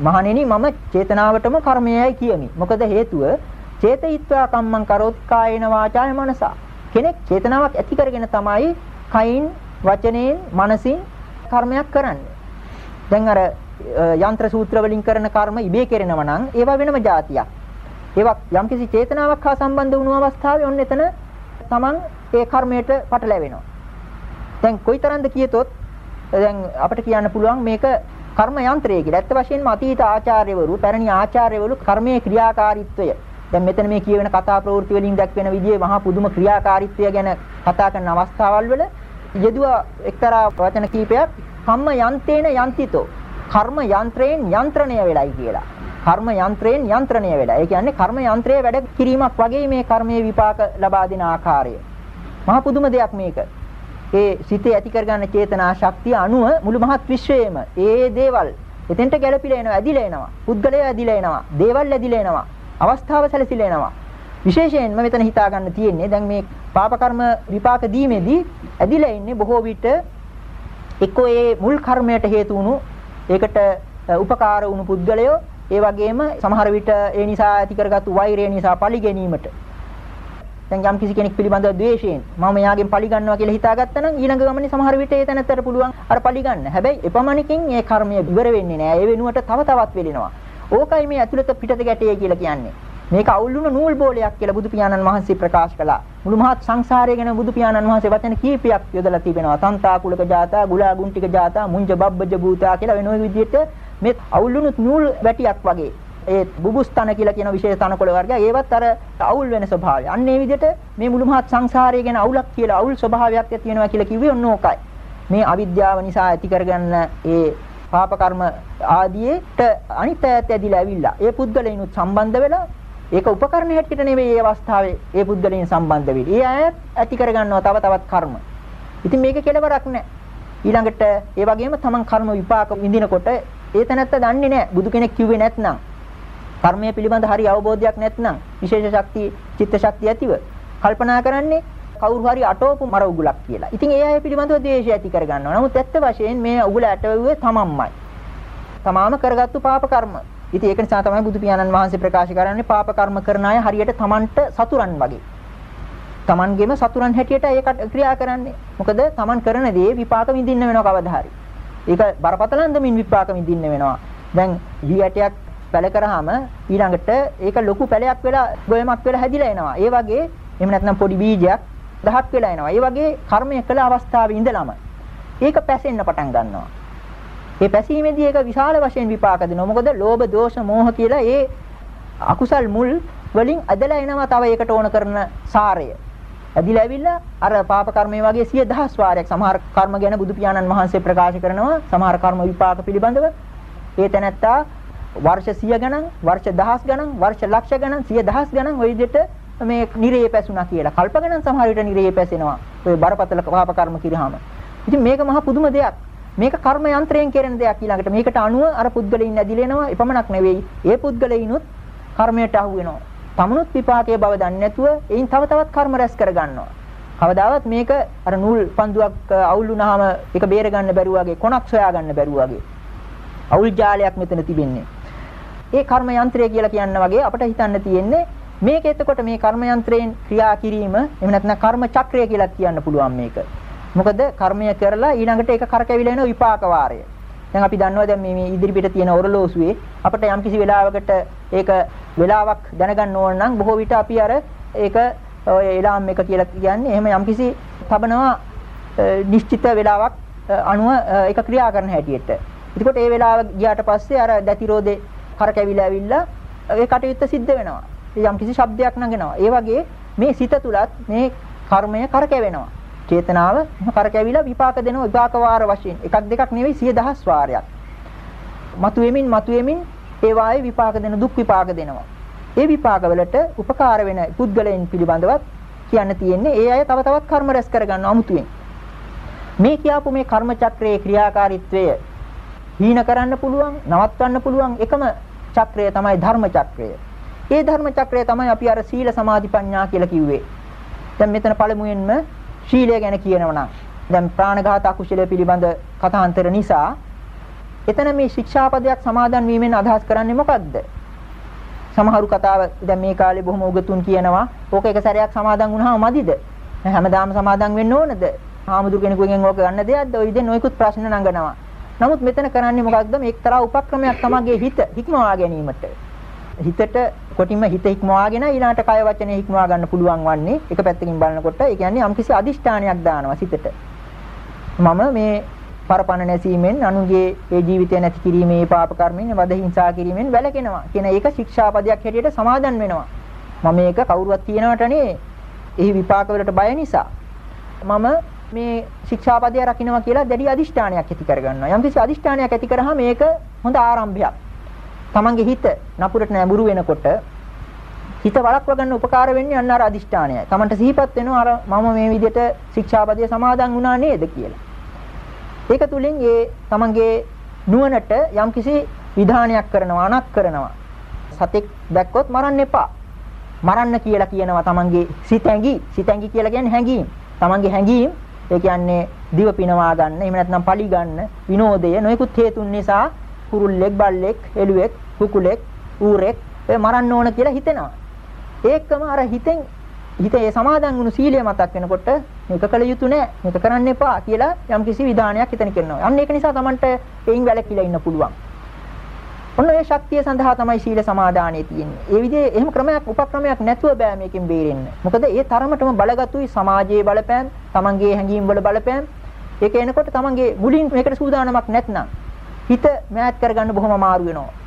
මහණෙනි මම චේතනාවටම කර්මයයි කියමි. මොකද හේතුව චේතයිත්වා කම්මං කරෝති කායේන වාචාය මනසා. කෙනෙක් චේතනාවක් ඇති කරගෙන තමයි කයින් වචනයෙන් මනසින් කර්මයක් කරන්නේ. දැන් අර යන්ත්‍ර සූත්‍ර වලින් කරන කර්ම ඉබේ කෙරෙනවා නම් ඒවා වෙනම જાතියක්. ඒවා යම්කිසි චේතනාවක් හා සම්බන්ධ වුණු අවස්ථාවේ ඔන්න එතන Taman ඒ කර්මයට පටලැවෙනවා. දැන් කොයිතරම්ද කියතොත් දැන් අපිට කියන්න පුළුවන් මේක කර්ම යන්ත්‍රය කියලා. ඇත්ත වශයෙන්ම අතීත ආචාර්යවරු, පැරණි ආචාර්යවරු කර්මයේ ක්‍රියාකාරීත්වය දැන් මෙතන මේ කියවෙන කතා ප්‍රවෘත්ති වලින් දක්වන විදිහේ මහා පුදුම ක්‍රියාකාරීත්වය ගැන කතා කරන අවස්ථාවල් වල යෙදුවා එක්තරා වචන කීපයක් කම්ම යන්තේන යන්තිතෝ කර්ම යන්ත්‍රයෙන් යන්ත්‍රණය වෙලයි කියලා. කර්ම යන්ත්‍රයෙන් යන්ත්‍රණය වෙලා. ඒ කියන්නේ කර්ම යන්ත්‍රයේ වැඩ කිරීමක් වගේ මේ කර්මයේ විපාක ලබා දෙන ආකාරය. මහා පුදුම දෙයක් මේක. ඒ සිතේ ඇති කරගන්න චේතනා ශක්තිය අනුව මුළු මහත් විශ්වයේම ඒ දේවල් එතෙන්ට ගැළපිලා එනවා, ඇදිලා එනවා. පුද්ගලයා ඇදිලා එනවා, දේවල් ඇදිලා එනවා, අවස්ථාව සැලසිලා එනවා. විශේෂයෙන්ම මෙතන හිතා ගන්න තියෙන්නේ දැන් මේ පාප කර්ම විපාක දීමේදී ඇදිලා ඉන්නේ බොහෝ විට එක්කෝ ඒ මුල් කර්මයට හේතු වුණු ඒකට උපකාර වුණු පුද්ගලයෝ ඒ වගේම සමහර විට ඒ නිසා ඇති කරගත්තු වෛරය නිසා පලි ගැනීමට දැන් යම් කිසි කෙනෙක් පිළිබඳව ද්වේෂයෙන් මම එයාගෙන් පලි ගන්නවා කියලා හිතාගත්තා නම් ඊළඟ ගමනේ සමහර විට ඒ තැනත්තට පුළුවන් අර පලි ගන්න. හැබැයි එපමණකින් ඒ කර්මය ඉවර වෙන්නේ නෑ. ඒ වෙනුවට තව තවත් වෙලිනවා. ඕකයි මේ ඇතුළත පිටත ගැටේ කියලා කියන්නේ. මේක අවුල්ුණු නූල් බෝලයක් කියලා බුදු පියාණන් වහන්සේ ප්‍රකාශ කළා. මුළු මහත් සංසාරය ගැන බුදු පියාණන් වහන්සේ වචන කීපයක් යොදලා තිබෙනවා. තන්තා කුලක ජාතා, ගුලා ගුන්ටික ජාතා, මුංජ බබ්බජ භූතා කියලා වෙන ඔය විදිහට මේ අවුල්ුණු නූල් වැටියක් වගේ ඒ බුබුස්තන කියලා කියන විශේෂ තනකොළ වර්ගය ඒවත් අර අවුල් වෙන ස්වභාවය. අන්න ඒ විදිහට මේ මුළු මහත් සංසාරය ගැන අවුලක් කියලා අවුල් ස්වභාවයක් ඇති වෙනවා කියලා කිව්වේ ඔන්න ඕකයි. මේ අවිද්‍යාව නිසා ඇති කරගන්න ඒ පාප කර්ම ආදීට අනිත් ඈත් ඇදිලා ඇවිල්ලා ඒ පුද්ගලයිනුත් සම්බන්ධ වෙලා ඒක උපකරණ හැටියට නෙවෙයි මේ අවස්ථාවේ ඒ පුද්ගලයන් සම්බන්ධ වෙන්නේ. ඒ අයත් ඇති කරගන්නවා තව තවත් කර්ම. ඉතින් මේක කෙලවරක් නැහැ. ඊළඟට ඒ වගේම තමන් කර්ම විපාක විඳිනකොට ඒ තැනත්ත දන්නේ නැහැ. බුදු කෙනෙක් කිව්වේ නැත්නම් කර්මය පිළිබඳ හරි අවබෝධයක් නැත්නම් විශේෂ ශක්තිය, චිත්ත ශක්තිය ඇතිව කල්පනා කරන්නේ කවුරු හරි අටවපු මර උගුලක් කියලා. ඉතින් ඒ අය පිළිබඳව ද්වේෂය ඇති කර ගන්නවා. නමුත් ඇත්ත වශයෙන් මේ උගුල ඇටවුවේ තමන්මයි. තමාම කරගත්තු පාප කර්ම. ඉතින් ඒක නිසා තමයි බුදු පියාණන් වහන්සේ ප්‍රකාශ කරන්නේ පාප කර්ම කරන අය හරියට තමන්ට සතුරන් වගේ. තමන්ගේම සතුරන් හැටියට ඒකට ක්‍රියා කරන්නේ. මොකද තමන් කරන දේ විපාක විඳින්න වෙනවා කවදා හරි. ඒක බරපතලන්ද මින් විපාක විඳින්න වෙනවා. දැන් වී ඇටයක් පැල කරාම ඊළඟට ඒක ලොකු පැලයක් වෙලා ගොයමක් වෙලා හැදිලා එනවා. ඒ වගේ එහෙම නැත්නම් පොඩි බීජයක් දහක් වෙලා එනවා. ඒ වගේ කර්මය කළ අවස්ථාවේ ඉඳලම ඒක පැසෙන්න පටන් ගන්නවා. ඒ පැසීමේදී ඒක විශාල වශයෙන් විපාක දෙනවා. මොකද ලෝභ, දෝෂ, මෝහ කියලා ඒ අකුසල් මුල් වලින් ඇදලා එනවා තව ඒකට ඕන කරන සාරය. ඇදිලා ඇවිල්ලා අර පාප කර්මයේ වගේ සිය දහස් වාරයක් සමහර කර්ම ගැන බුදු පියාණන් වහන්සේ ප්‍රකාශ කරනවා. සමහර කර්ම විපාක පිළිබඳව ඒ තැනැත්තා වර්ෂ 100 ගණන්, වර්ෂ දහස් ගණන්, වර්ෂ ලක්ෂ ගණන්, සිය දහස් ගණන් ওই විදිහට මේ නිරේ පැසුණා කියලා. කල්ප ගණන් සමහර විට නිරේ පැසෙනවා. ඔය බරපතල පාප කර්ම කිරහම. ඉතින් මේක මහා පුදුම දෙයක්. මේක කර්ම යන්ත්‍රයෙන් කෙරෙන දෙයක් ඊළඟට. මේකට අනුව අර පුද්ගලයින් ඇදිලෙනවා. එපමණක් නෙවෙයි. ඒ පුද්ගලයිනුත් කර්මයට අහු වෙනවා. තමනුත් විපාකයේ බව දන්නේ නැතුව එයින් තව තවත් කර්ම රැස් කර ගන්නවා කවදාවත් මේක අර නූල් පන්දුවක් අවුල් වුණාම ඒක බේර ගන්න බැරුව වගේ කොනක් සොයා ගන්න බැරුව වගේ. අවුල් ජාලයක් මෙතන තිබෙන්නේ. ඒ කර්ම යන්ත්‍රය කියලා කියන්න වගේ අපිට හිතන්න තියෙන්නේ මේක එතකොට මේ කර්ම යන්ත්‍රයෙන් ක්‍රියා කිරීම එහෙම නැත්නම් කර්ම චක්‍රය කියලා කියන්න පුළුවන් මේක. මොකද කර්මය කරලා ඊළඟට ඒක කරකැවිලා එන විපාක වාරය. දැන් අපි දන්නවා දැන් මේ ඉදිරිපිට තියෙන ඔරලෝසුවේ අපිට යම් කිසි වෙලාවකට ඒක වෙලාවක් දැනගන්න ඕන නම් බොහෝ විට අපි අර ඒක ඔය එලාම් එක කියලා කියන්නේ එහෙම යම් කිසි තබනවා නිශ්චිත වෙලාවක් අනුව ඒක ක්‍රියා කරන හැටියට. එතකොට ඒ වෙලාව ගියාට පස්සේ අර දැතිරෝදේ කරකැවිලා ඇවිල්ලා ඒ කටයුත්ත සිද්ධ වෙනවා. යම් කිසි ශබ්දයක් නගනවා. ඒ වගේ මේ සිත තුලත් මේ කර්මය කරකැවෙනවා. චේතනාව කරකැවිලා විපාක දෙනවා විපාක වාර වශයෙන්. එකක් දෙකක් නෙවෙයි සිය දහස් වාරයක්. මතුවෙමින් මතුවෙමින් ඒ වායේ විපාක දෙන දුක් විපාක දෙනවා. ඒ විපාක වලට උපකාර වෙන පුද්ගලයන් පිළිබඳවත් කියන්න තියෙන්නේ ඒ අය තව තවත් කර්ම රැස් කරගන්න අමුතුවෙන්. මේ කියාපු මේ කර්ම චක්‍රයේ ක්‍රියාකාරීත්වය හීන කරන්න පුළුවන් නවත්වන්න පුළුවන් එකම චක්‍රය තමයි ධර්ම චක්‍රය. ඒ ධර්ම චක්‍රය තමයි අපි අර සීල සමාධි ප්‍රඥා කියලා කිව්වේ. දැන් මෙතන පළමුවෙන්ම ශීලය ගැන කියනවා නම් දැන් ප්‍රාණඝාත අකුශලය පිළිබඳ කතාන්තර නිසා එතන මේ ශික්ෂාපදයක් සමාදන් වීමෙන් අදහස් කරන්නේ මොකක්ද? සමහරු කතාව දැන් මේ කාලේ බොහොම උගතුන් කියනවා ඕක එක සැරයක් සමාදන් වුණාම මදිද? හැමදාම සමාදන් වෙන්න ඕනද? ආමුදුර කෙනෙකුගෙන් ඕක ගන්න දෙයක්ද? ඔය ඉතින් නොයිකුත් ප්‍රශ්න නංගනවා. නමුත් මෙතන කරන්නේ මොකක්ද? මේ එක්තරා උපක්‍රමයක් තමගේ හිත හික්මවා ගැනීමට. හිතට කොටින්ම හිත හික්මවාගෙන ඊළාට කය වචනේ හික්මවා ගන්න පුළුවන් වන්නේ එක පැත්තකින් බලනකොට. ඒ කියන්නේ යම්කිසි අදිෂ්ඨානයක් දානවා සිතට. මම මේ පරපණ නැසීමෙන් අනුගේ ඒ ජීවිතය නැති කිරීමේ පාප කර්මෙන් වද හිංසා කිරීමෙන් වැළකෙනවා කියන ඒක ශික්ෂාපදයක් හැටියට සමාදන් වෙනවා. මම මේක කවුරුවත් කියනවට නේ එහි විපාක වලට බය නිසා. මම මේ ශික්ෂාපදය රකින්නවා කියලා දැඩි අදිෂ්ඨානයක් ඇති කරගන්නවා. යම්කිසි අදිෂ්ඨානයක් ඇති කරාම මේක හොඳ ආරම්භයක්. තමන්ගේ හිත නපුරට නැඹුරු වෙනකොට හිත වළක්ව ගන්න උපකාර වෙන්නේ අන්න අර අදිෂ්ඨානයයි. තමන්ට සිහිපත් වෙනවා අර මම මේ විදිහට ශික්ෂාපදයේ සමාදන් වුණා නේද කියලා. ඒක තුලින් ඒ තමන්ගේ නුවණට යම්කිසි විධානයක් කරනවා අනක් කරනවා. සතෙක් දැක්කොත් මරන්න එපා. මරන්න කියලා කියනවා තමන්ගේ සිතැඟි. සිතැඟි කියලා කියන්නේ හැඟීම්. තමන්ගේ හැඟීම් ඒ කියන්නේ දිව පිනවා ගන්න, එහෙම නැත්නම් පලි ගන්න, විනෝදය නොයෙකුත් හේතුන් නිසා කුරුල්ලෙක්, බල්ලෙක්, එළුවෙක්, කුකුලෙක්, ඌරෙක් මරන්න ඕන කියලා හිතෙනවා. ඒකම අර හිතෙන් හිතේ සමාදන් වුණු සීලය මතක් වෙනකොට මේක කළ යුතු නෑ මේක කරන්න එපා කියලා යම්කිසි විධානයක් හිතන කරනවා. අන්න ඒක නිසා Tamanට එයින් වැළකීලා ඉන්න පුළුවන්. ඔන්න ඒ ශක්තිය සඳහා තමයි සීල සමාදානයේ තියෙන්නේ. ඒ විදිහේ එහෙම ක්‍රමයක් උපක්‍රමයක් නැතුව බෑ මේකෙන් බේරෙන්න. මොකද ඒ තරමටම බලගතුයි සමාජයේ බලපෑම්, Tamanගේ හැඟීම් වල බලපෑම්. ඒක එනකොට Tamanගේ මුලින් මේකට සූදානමක් නැත්නම් හිත මෑත් කරගන්න බොහොම අමාරු වෙනවා.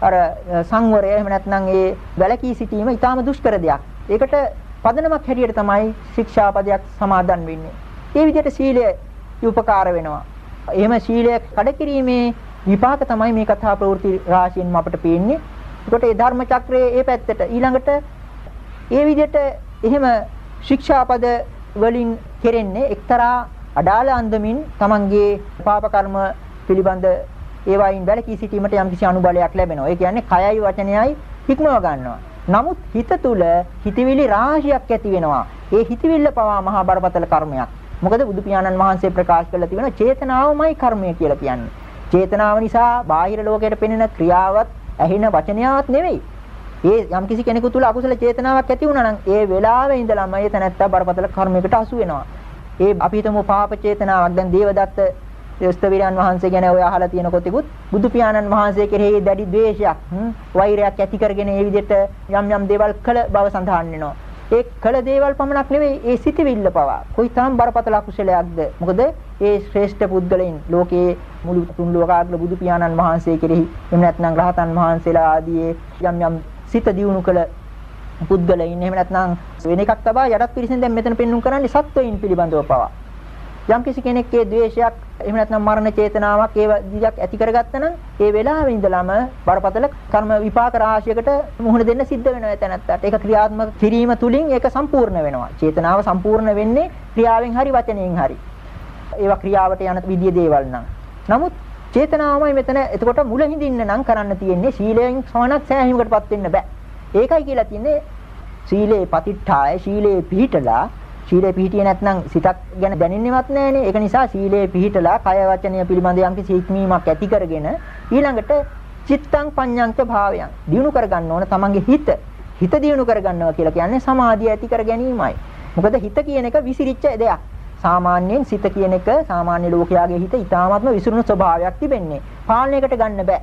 අර සංවරය එහෙම නැත්නම් ඒ වැලකී සිටීම ඊටාම දුෂ්කර දෙයක්. ඒකට පදනමක් හැටියට තමයි ශික්ෂාපදයක් සමාදන් වෙන්නේ. ඒ විදිහට සීලය උපකාර වෙනවා. එහෙම සීලය කඩකිරීමේ විපාක තමයි මේ කතා ප්‍රවෘත්ති රාශියෙන්ම අපට පේන්නේ. ඒකට ඒ ධර්ම චක්‍රයේ ඒ පැත්තට ඊළඟට ඒ විදිහට එහෙම ශික්ෂාපද වලින් කෙරෙන්නේ එක්තරා අඩාල අන්දමින් Tamanගේ පාප කර්ම පිළිබඳ ඒවායින් වැළකී සිටීමට යම්කිසි අනුබලයක් ලැබෙනවා. ඒ කියන්නේ කයයි වචනයයි හික්මව ගන්නවා. නමුත් හිත තුල හිතවිලි රාශියක් ඇති වෙනවා. ඒ හිතවිල්ල පවා මහා බරපතල කර්මයක්. මොකද බුදු පියාණන් වහන්සේ ප්‍රකාශ කළා තිබෙනවා චේතනාවමයි කර්මය කියලා කියන්නේ. චේතනාව නිසා බාහිර ලෝකයට පෙනෙන ක්‍රියාවත් ඇහෙන වචනයවත් නෙවෙයි. ඒ යම්කිසි කෙනෙකු තුල අකුසල චේතනාවක් ඇති වුණා නම් ඒ වෙලාවේ ඉඳලම ඒ තැනත්තා බරපතල කර්මයකට අසු වෙනවා. ඒ අපි හිතමු පාප චේතනාවක් දැන් දේවදත්ත ස්තවිරයන් වහන්සේ ගැන ඔය අහලා තියෙන කොටිකුත් බුදු පියාණන් වහන්සේ කෙරෙහි දැඩි ද්වේෂයක් වෛරයක් ඇති කරගෙන ඒ විදිහට යම් යම් දේවල් කළ බව සඳහන් වෙනවා. ඒ කළ දේවල් පමණක් නෙවෙයි ඒ සිටිවිල්ල පවා කොයිතරම් බරපතල අකුසලයක්ද. මොකද ඒ ශ්‍රේෂ්ඨ පුද්ගලයන් ලෝකයේ මුළු තුන් ලෝකාග්‍ර බුදු පියාණන් වහන්සේ කෙරෙහි එහෙම නැත්නම් රහතන් වහන්සේලා ආදී යම් යම් සිත දියුණු කළ පුද්ගලයන් එහෙම නැත්නම් වෙන එකක් තබා යටත් පිරිසෙන් දැන් මෙතන පෙන්눔 කරන්නේ සත්වයින් පිළිබඳව පවා. යම් කිසි කෙනෙක්ගේ ද්වේෂයක් එහෙම නැත්නම් මරණ චේතනාවක් ඒ විදියක් ඇති කරගත්තා නම් ඒ වෙලාවෙ ඉඳලම බරපතල කර්ම විපාක රාශියකට මුහුණ දෙන්න සිද්ධ වෙනවා එතනත්තට. ඒක ක්‍රියාත්මක කිරීම තුලින් ඒක සම්පූර්ණ වෙනවා. චේතනාව සම්පූර්ණ වෙන්නේ ක්‍රියාවෙන් හරි වචනයෙන් හරි. ඒවා ක්‍රියාවට යන විදිය දේවල් නම්. නමුත් චේතනාවමයි මෙතන එතකොට මුල හිඳින්න නම් කරන්න තියෙන්නේ සීලයෙන් සමනක් සෑහීමකටපත් වෙන්න බෑ. ඒකයි කියලා තියෙන්නේ සීලේ පතිට්ඨාය සීලේ පිහිටලා සීලේ පිහිටියේ නැත්නම් සිතක් ගැන දැනෙන්නේවත් නැහනේ. ඒක නිසා සීලේ පිහිටලා කය වචනය පිළිබඳ යම්කිසි හික්මීමක් ඇති කරගෙන ඊළඟට චිත්තං පඤ්ඤංක භාවයන් දිනු කරගන්න ඕන තමන්ගේ හිත. හිත දිනු කරගන්නවා කියලා කියන්නේ සමාධිය ඇති කර ගැනීමයි. මොකද හිත කියන එක විසිරිච්ච දෙයක්. සාමාන්‍යයෙන් සිත කියන එක සාමාන්‍ය ලෝකයාගේ හිත ඊටාත්ම විසිරුණු ස්වභාවයක් තිබෙන්නේ. පාලනයකට ගන්න බෑ.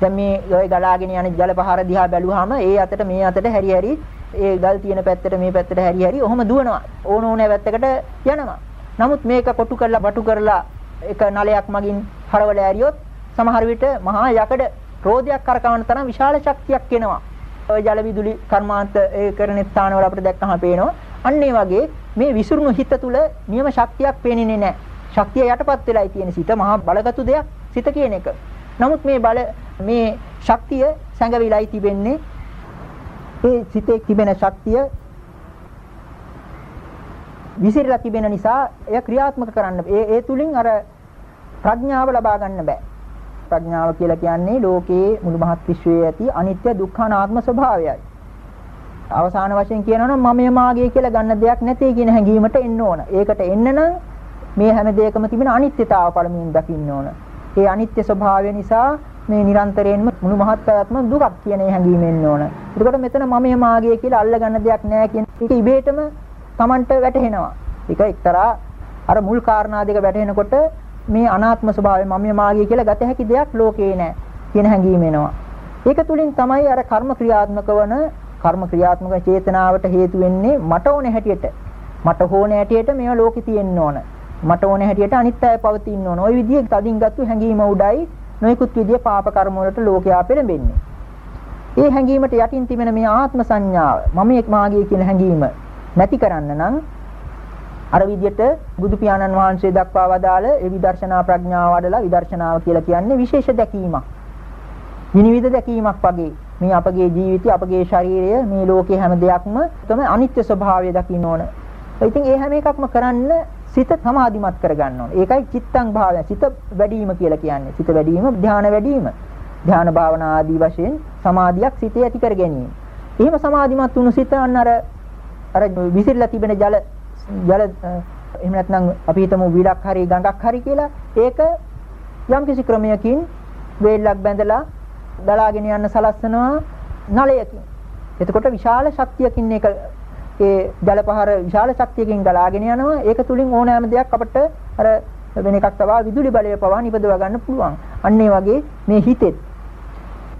දැන් මේ ඔය ගලාගෙන යන ජල පහර දිහා බැලුවාම ඒ අතට මේ අතට හැරි හැරි ඒ ගල් තියෙන පැත්තට මේ පැත්තට හැරි හැරි ඔහොම දුවනවා. ඕන ඕන පැත්තකට යනවා. නමුත් මේක කොටු කරලා වටු කරලා එක නලයක් මගින් හරවල ඇරියොත් සමහර විට මහා යකඩ රෝදයක් කරකවන තරම් විශාල ශක්තියක් එනවා. ඔය ජල විදුලි කර්මාන්ත ඒ කරන ස්ථානවල අපිට දැක්කම පේනවා. අන්න ඒ වගේ මේ විසිරුණු හිත තුල නියම ශක්තියක් පේන්නේ නැහැ. ශක්තිය යටපත් වෙලායි තියෙන සිත මහා බලගත්ු දෙයක් සිත කියන එක. නමුත් මේ බල මේ ශක්තිය සැඟවිලායි තිබෙන්නේ ඒ සිතේ තිබෙන ශක්තිය විසිරලා තිබෙන නිසා එය ක්‍රියාත්මක කරන්න ඒ ඒ තුලින් අර ප්‍රඥාව ලබා ගන්න බෑ. ප්‍රඥාව කියලා කියන්නේ ලෝකයේ මුළු මහත් විශ්වයේ ඇති අනිත්‍ය දුක්ඛ අනාත්ම ස්වභාවයයි. අවසාන වශයෙන් කියනවා නම් මමයේ මාගේ කියලා ගන්න දෙයක් නැtei කියන හැඟීමට එන්න ඕන. ඒකට එන්න නම් මේ හැම දෙයකම තිබෙන අනිත්‍යතාව පළමුවෙන් දකින්න ඕන. ඒ අනිත්‍ය ස්වභාවය නිසා මේ නිරන්තරයෙන්ම මුළු මහත් පැවැත්ම දුකක් කියන හැඟීම එන්න ඕන. එතකොට මෙතන මමයේ මාගේ කියලා අල්ලගන්න දෙයක් නැහැ කියන එක ඉබේටම Tamanට වැටහෙනවා. ඒක එක්තරා අර මුල් කාරණා දෙක වැටහෙනකොට මේ අනාත්ම ස්වභාවය මමයේ මාගේ කියලා ගත හැකි දෙයක් ලෝකේ නැහැ කියන හැඟීම එනවා. ඒක තුලින් තමයි අර කර්ම ක්‍රියාත්මක වන කර්ම ක්‍රියාත්මක චේතනාවට හේතු වෙන්නේ මට ඕනේ හැටියට. මට ඕනේ හැටියට මේවා ලෝකේ තියෙන්න ඕන. මට ඕනේ හැටියට අනිත් අය පවතින්න ඕන. ওই විදිහේ තදින් ගත්තු හැඟීම උඩයි නොයෙකුත් විදිය පාප කර්ම වලට ලෝකයා පෙළඹෙන්නේ. ඒ හැඟීමට යටින් තිබෙන මේ ආත්ම සංඥාව මම එක් මාගේ කියන හැඟීම නැති කරන්න නම් අර විදිහට බුදු පියාණන් වහන්සේ දක්වා වදාළ ඒ විදර්ශනා ප්‍රඥාව වඩලා විදර්ශනාව කියලා කියන්නේ විශේෂ දැකීමක්. විනිවිද දැකීමක් වගේ මේ අපගේ ජීවිතය අපගේ ශරීරය මේ ලෝකයේ හැම දෙයක්ම තමයි අනිත්‍ය ස්වභාවය දකින්න ඕන. ඉතින් ඒ හැම එකක්ම කරන්න සිත සමාධිමත් කරගන්න ඕන. ඒකයි චිත්තං භාවය. සිත වැඩිම කියලා කියන්නේ. සිත වැඩිම ධානය වැඩිම. ධාන භාවනා ආදී වශයෙන් සමාධියක් සිතේ ඇති කර ගැනීම. එහෙම සමාධිමත් වුණු සිත අන්න අර අර විසිරලා තිබෙන ජල ජල එහෙම නැත්නම් අපි හිතමු විලක් හරි ගඟක් හරි කියලා ඒක යම් කිසි ක්‍රමයකින් වේලක් බැඳලා දලාගෙන යන්න සලස්සනවා නලයකින්. එතකොට විශාල ශක්තියකින් ඒක ඒ ජල පහර විශාල ශක්තියකින් ගලාගෙන යනවා. ඒක තුලින් ඕනෑම දෙයක් අපිට අර වෙන එකක් තවා විදුලි බලය පවා නිපදව ගන්න පුළුවන්. අන්න ඒ වගේ මේ හිතෙත්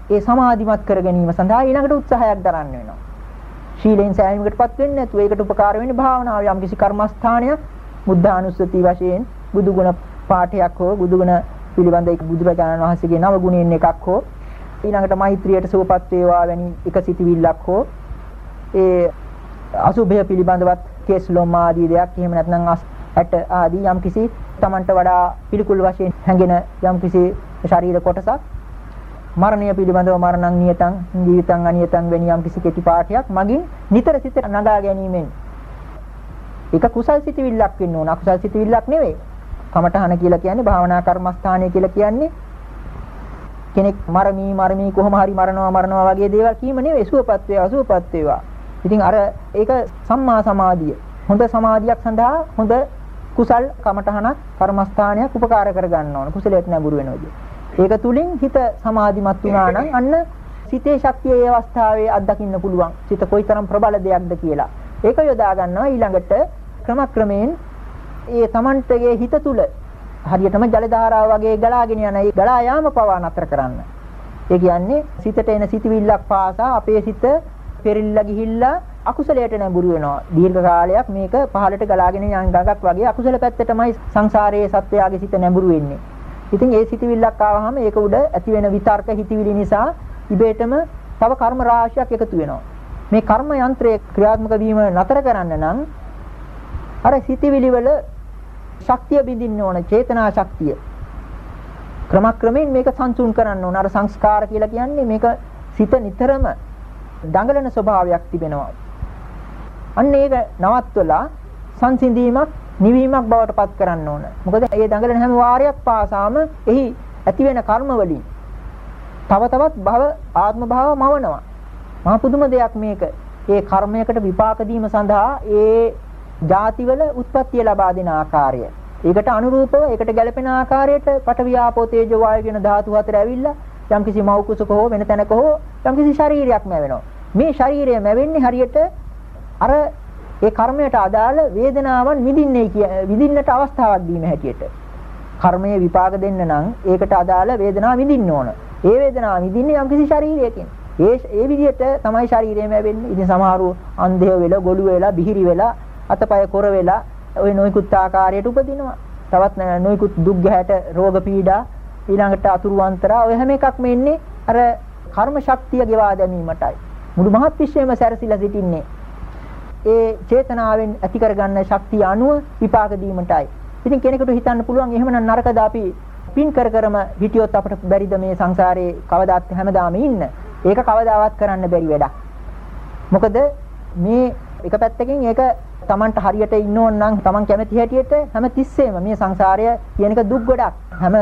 ඒ සමාධිමත් කර ගැනීම සඳහා ඊළඟට උත්සාහයක් දරන්න වෙනවා. ශීලෙන් සෑහීමකටපත් වෙන්නේ නැතුව ඒකට උපකාර වෙන්නේ භාවනාව යම් කිසි කර්මස්ථානයක් බුද්ධානුස්සති වශයෙන් බුදුගුණ පාඨයක් හෝ බුදුගුණ පිළිබඳ බුදුරජාණන් වහන්සේගේ නව ගුණයෙන් එකක් හෝ ඊළඟට මෛත්‍රියට සුවපත් වේවා වැනි එක සිටිවිල්ලක් හෝ ඒ අසුභය පිළිබඳවත් කේස්ලොම් ආදී දෙයක් එහෙම නැත්නම් ඇට ආදී යම් කිසි Tamanට වඩා පිළිකුල් වශයෙන් හැඟෙන යම් කිසි ශරීර කොටසක් මරණය පිළිබඳව මරණං නියතං ජීවිතං අනියතං වැනි යම් කිසි කෙටි පාඨයක් මගින් නිතර සිත නගා ගැනීමෙන්. ඒක කුසල් සිතවිල්ලක් වෙන්න ඕන. අකුසල් සිතවිල්ලක් නෙවෙයි. කමඨහන කියලා කියන්නේ භාවනා කර්මස්ථානය කියලා කියන්නේ කෙනෙක් මරමි මරමි කොහොම හරි මරනවා මරනවා වගේ දේවල් කීම නෙවෙයි. සුවපත් වේවා සුවපත් වේවා. ඉතින් අර ඒක සම්මා සමාධිය. හොඳ සමාධියක් සඳහා හොඳ කුසල් කමඨහනක් කර්මස්ථානයක් උපකාර කර ගන්න ඕන. කුසලයට නැඹුරු වෙනවද? ඒක තුලින් හිත සමාධිමත් වුණා නම් අන්න සිතේ ශක්තිය ඒ අවස්ථාවේ අත්දකින්න පුළුවන්. සිත කොයිතරම් ප්‍රබල දෙයක්ද කියලා. ඒක යොදා ගන්නවා ඊළඟට ක්‍රමක්‍රමයෙන් ඒ Tamanටගේ හිත තුල හරියටම ජල ධාරාව වගේ ගලාගෙන යන ඒ ගලා යාම පවා නතර කරන්න. ඒ කියන්නේ සිතට එන සිතවිල්ලක් පාසා අපේ සිත පෙරිල්ලා ගිහිල්ලා අකුසලයට නැඹුරු වෙනවා. දීර්ඝ කාලයක් මේක පහළට ගලාගෙන යන ගඟක් වගේ අකුසල පැත්තටමයි සංසාරයේ සත්වයාගේ සිත නැඹුරු වෙන්නේ. ඉතින් ඒ සිතවිල්ලක් ආවහම ඒක උඩ ඇති වෙන විතර්ක හිතවිලි නිසා ඉබේටම තව කර්ම රාශියක් එකතු වෙනවා. මේ කර්ම යන්ත්‍රයේ ක්‍රියාත්මක වීම නතර කරන්න නම් අර සිතවිලි වල ශක්තිය බිඳින්න ඕන චේතනා ශක්තිය. ක්‍රමක්‍රමයෙන් මේක සංසුන් කරන්න ඕන. අර සංස්කාර කියලා කියන්නේ මේක සිත නිතරම දඟලන ස්වභාවයක් තිබෙනවා. අන්න ඒක නවත්වලා සංසිඳීමක් නිවීමක් බවට පත් කරන්න ඕන. මොකද ඒ දඟලන හැම වාරයක් පාසාම එහි ඇති වෙන කර්ම වලින් තව තවත් භව ආත්ම භාව මවනවා. මහා පුදුම දෙයක් මේක. ඒ කර්මයකට විපාක දීම සඳහා ඒ ಜಾතිවල උත්පත්තිය ලබා දෙන ආකාරය. ඒකට අනුරූපව ඒකට ගැළපෙන ආකාරයට පටවියාපෝ තේජෝ වායු කියන ධාතු හතර ඇවිල්ලා යම්කිසි මව් කුසක හෝ වෙන තැනක හෝ යම්කිසි ශරීරයක් නැවෙනවා. මේ ශරීරය මැවෙන්නේ හරියට අර ඒ කර්මයට අදාළ වේදනාවන් විඳින්නේ විඳින්නට අවස්ථාවක් දීම හැටියට. කර්මයේ විපාක දෙන්න නම් ඒකට අදාළ වේදනාව විඳින්න ඕන. ඒ වේදනාව විඳින්නේ යම්කිසි ශරීරයකින්. ඒ ඒ විදිහට තමයි ශරීරය මැවෙන්නේ. ඉතින් සමහරව අන්ධය වෙලා, ගොළු වෙලා, බිහිරි වෙලා, අතපය කොර වෙලා ওই නොයිකුත් ආකාරයට උපදිනවා. තවත් නොයිකුත් දුක් ගැහැට රෝග පීඩා ඊළඟට අතුරු අන්තරා ඔය හැම එකක්ම එන්නේ අර කර්ම ශක්තිය ගෙවා දැමීමටයි. මුළු මහත් විශ්වයම සැරසිලා සිටින්නේ ඒ චේතනාවෙන් ඇති කරගන්න ශක්තිය අනුව විපාක දීමටයි. ඉතින් කෙනෙකුට හිතන්න පුළුවන් එහෙමනම් නරකද අපි පින් කර කරම හිටියොත් අපට බැරිද මේ සංසාරේ කවදාත් හැමදාම ඉන්න. ඒක කවදාවත් කරන්න බැරි වැඩක්. මොකද මේ එක පැත්තකින් ඒක Tamanට හරියට ඉන්න ඕන නම් Taman කැමති හැටියට හැම තිස්සෙම මේ සංසාරය කියන එක දුක් ගොඩක්. හැම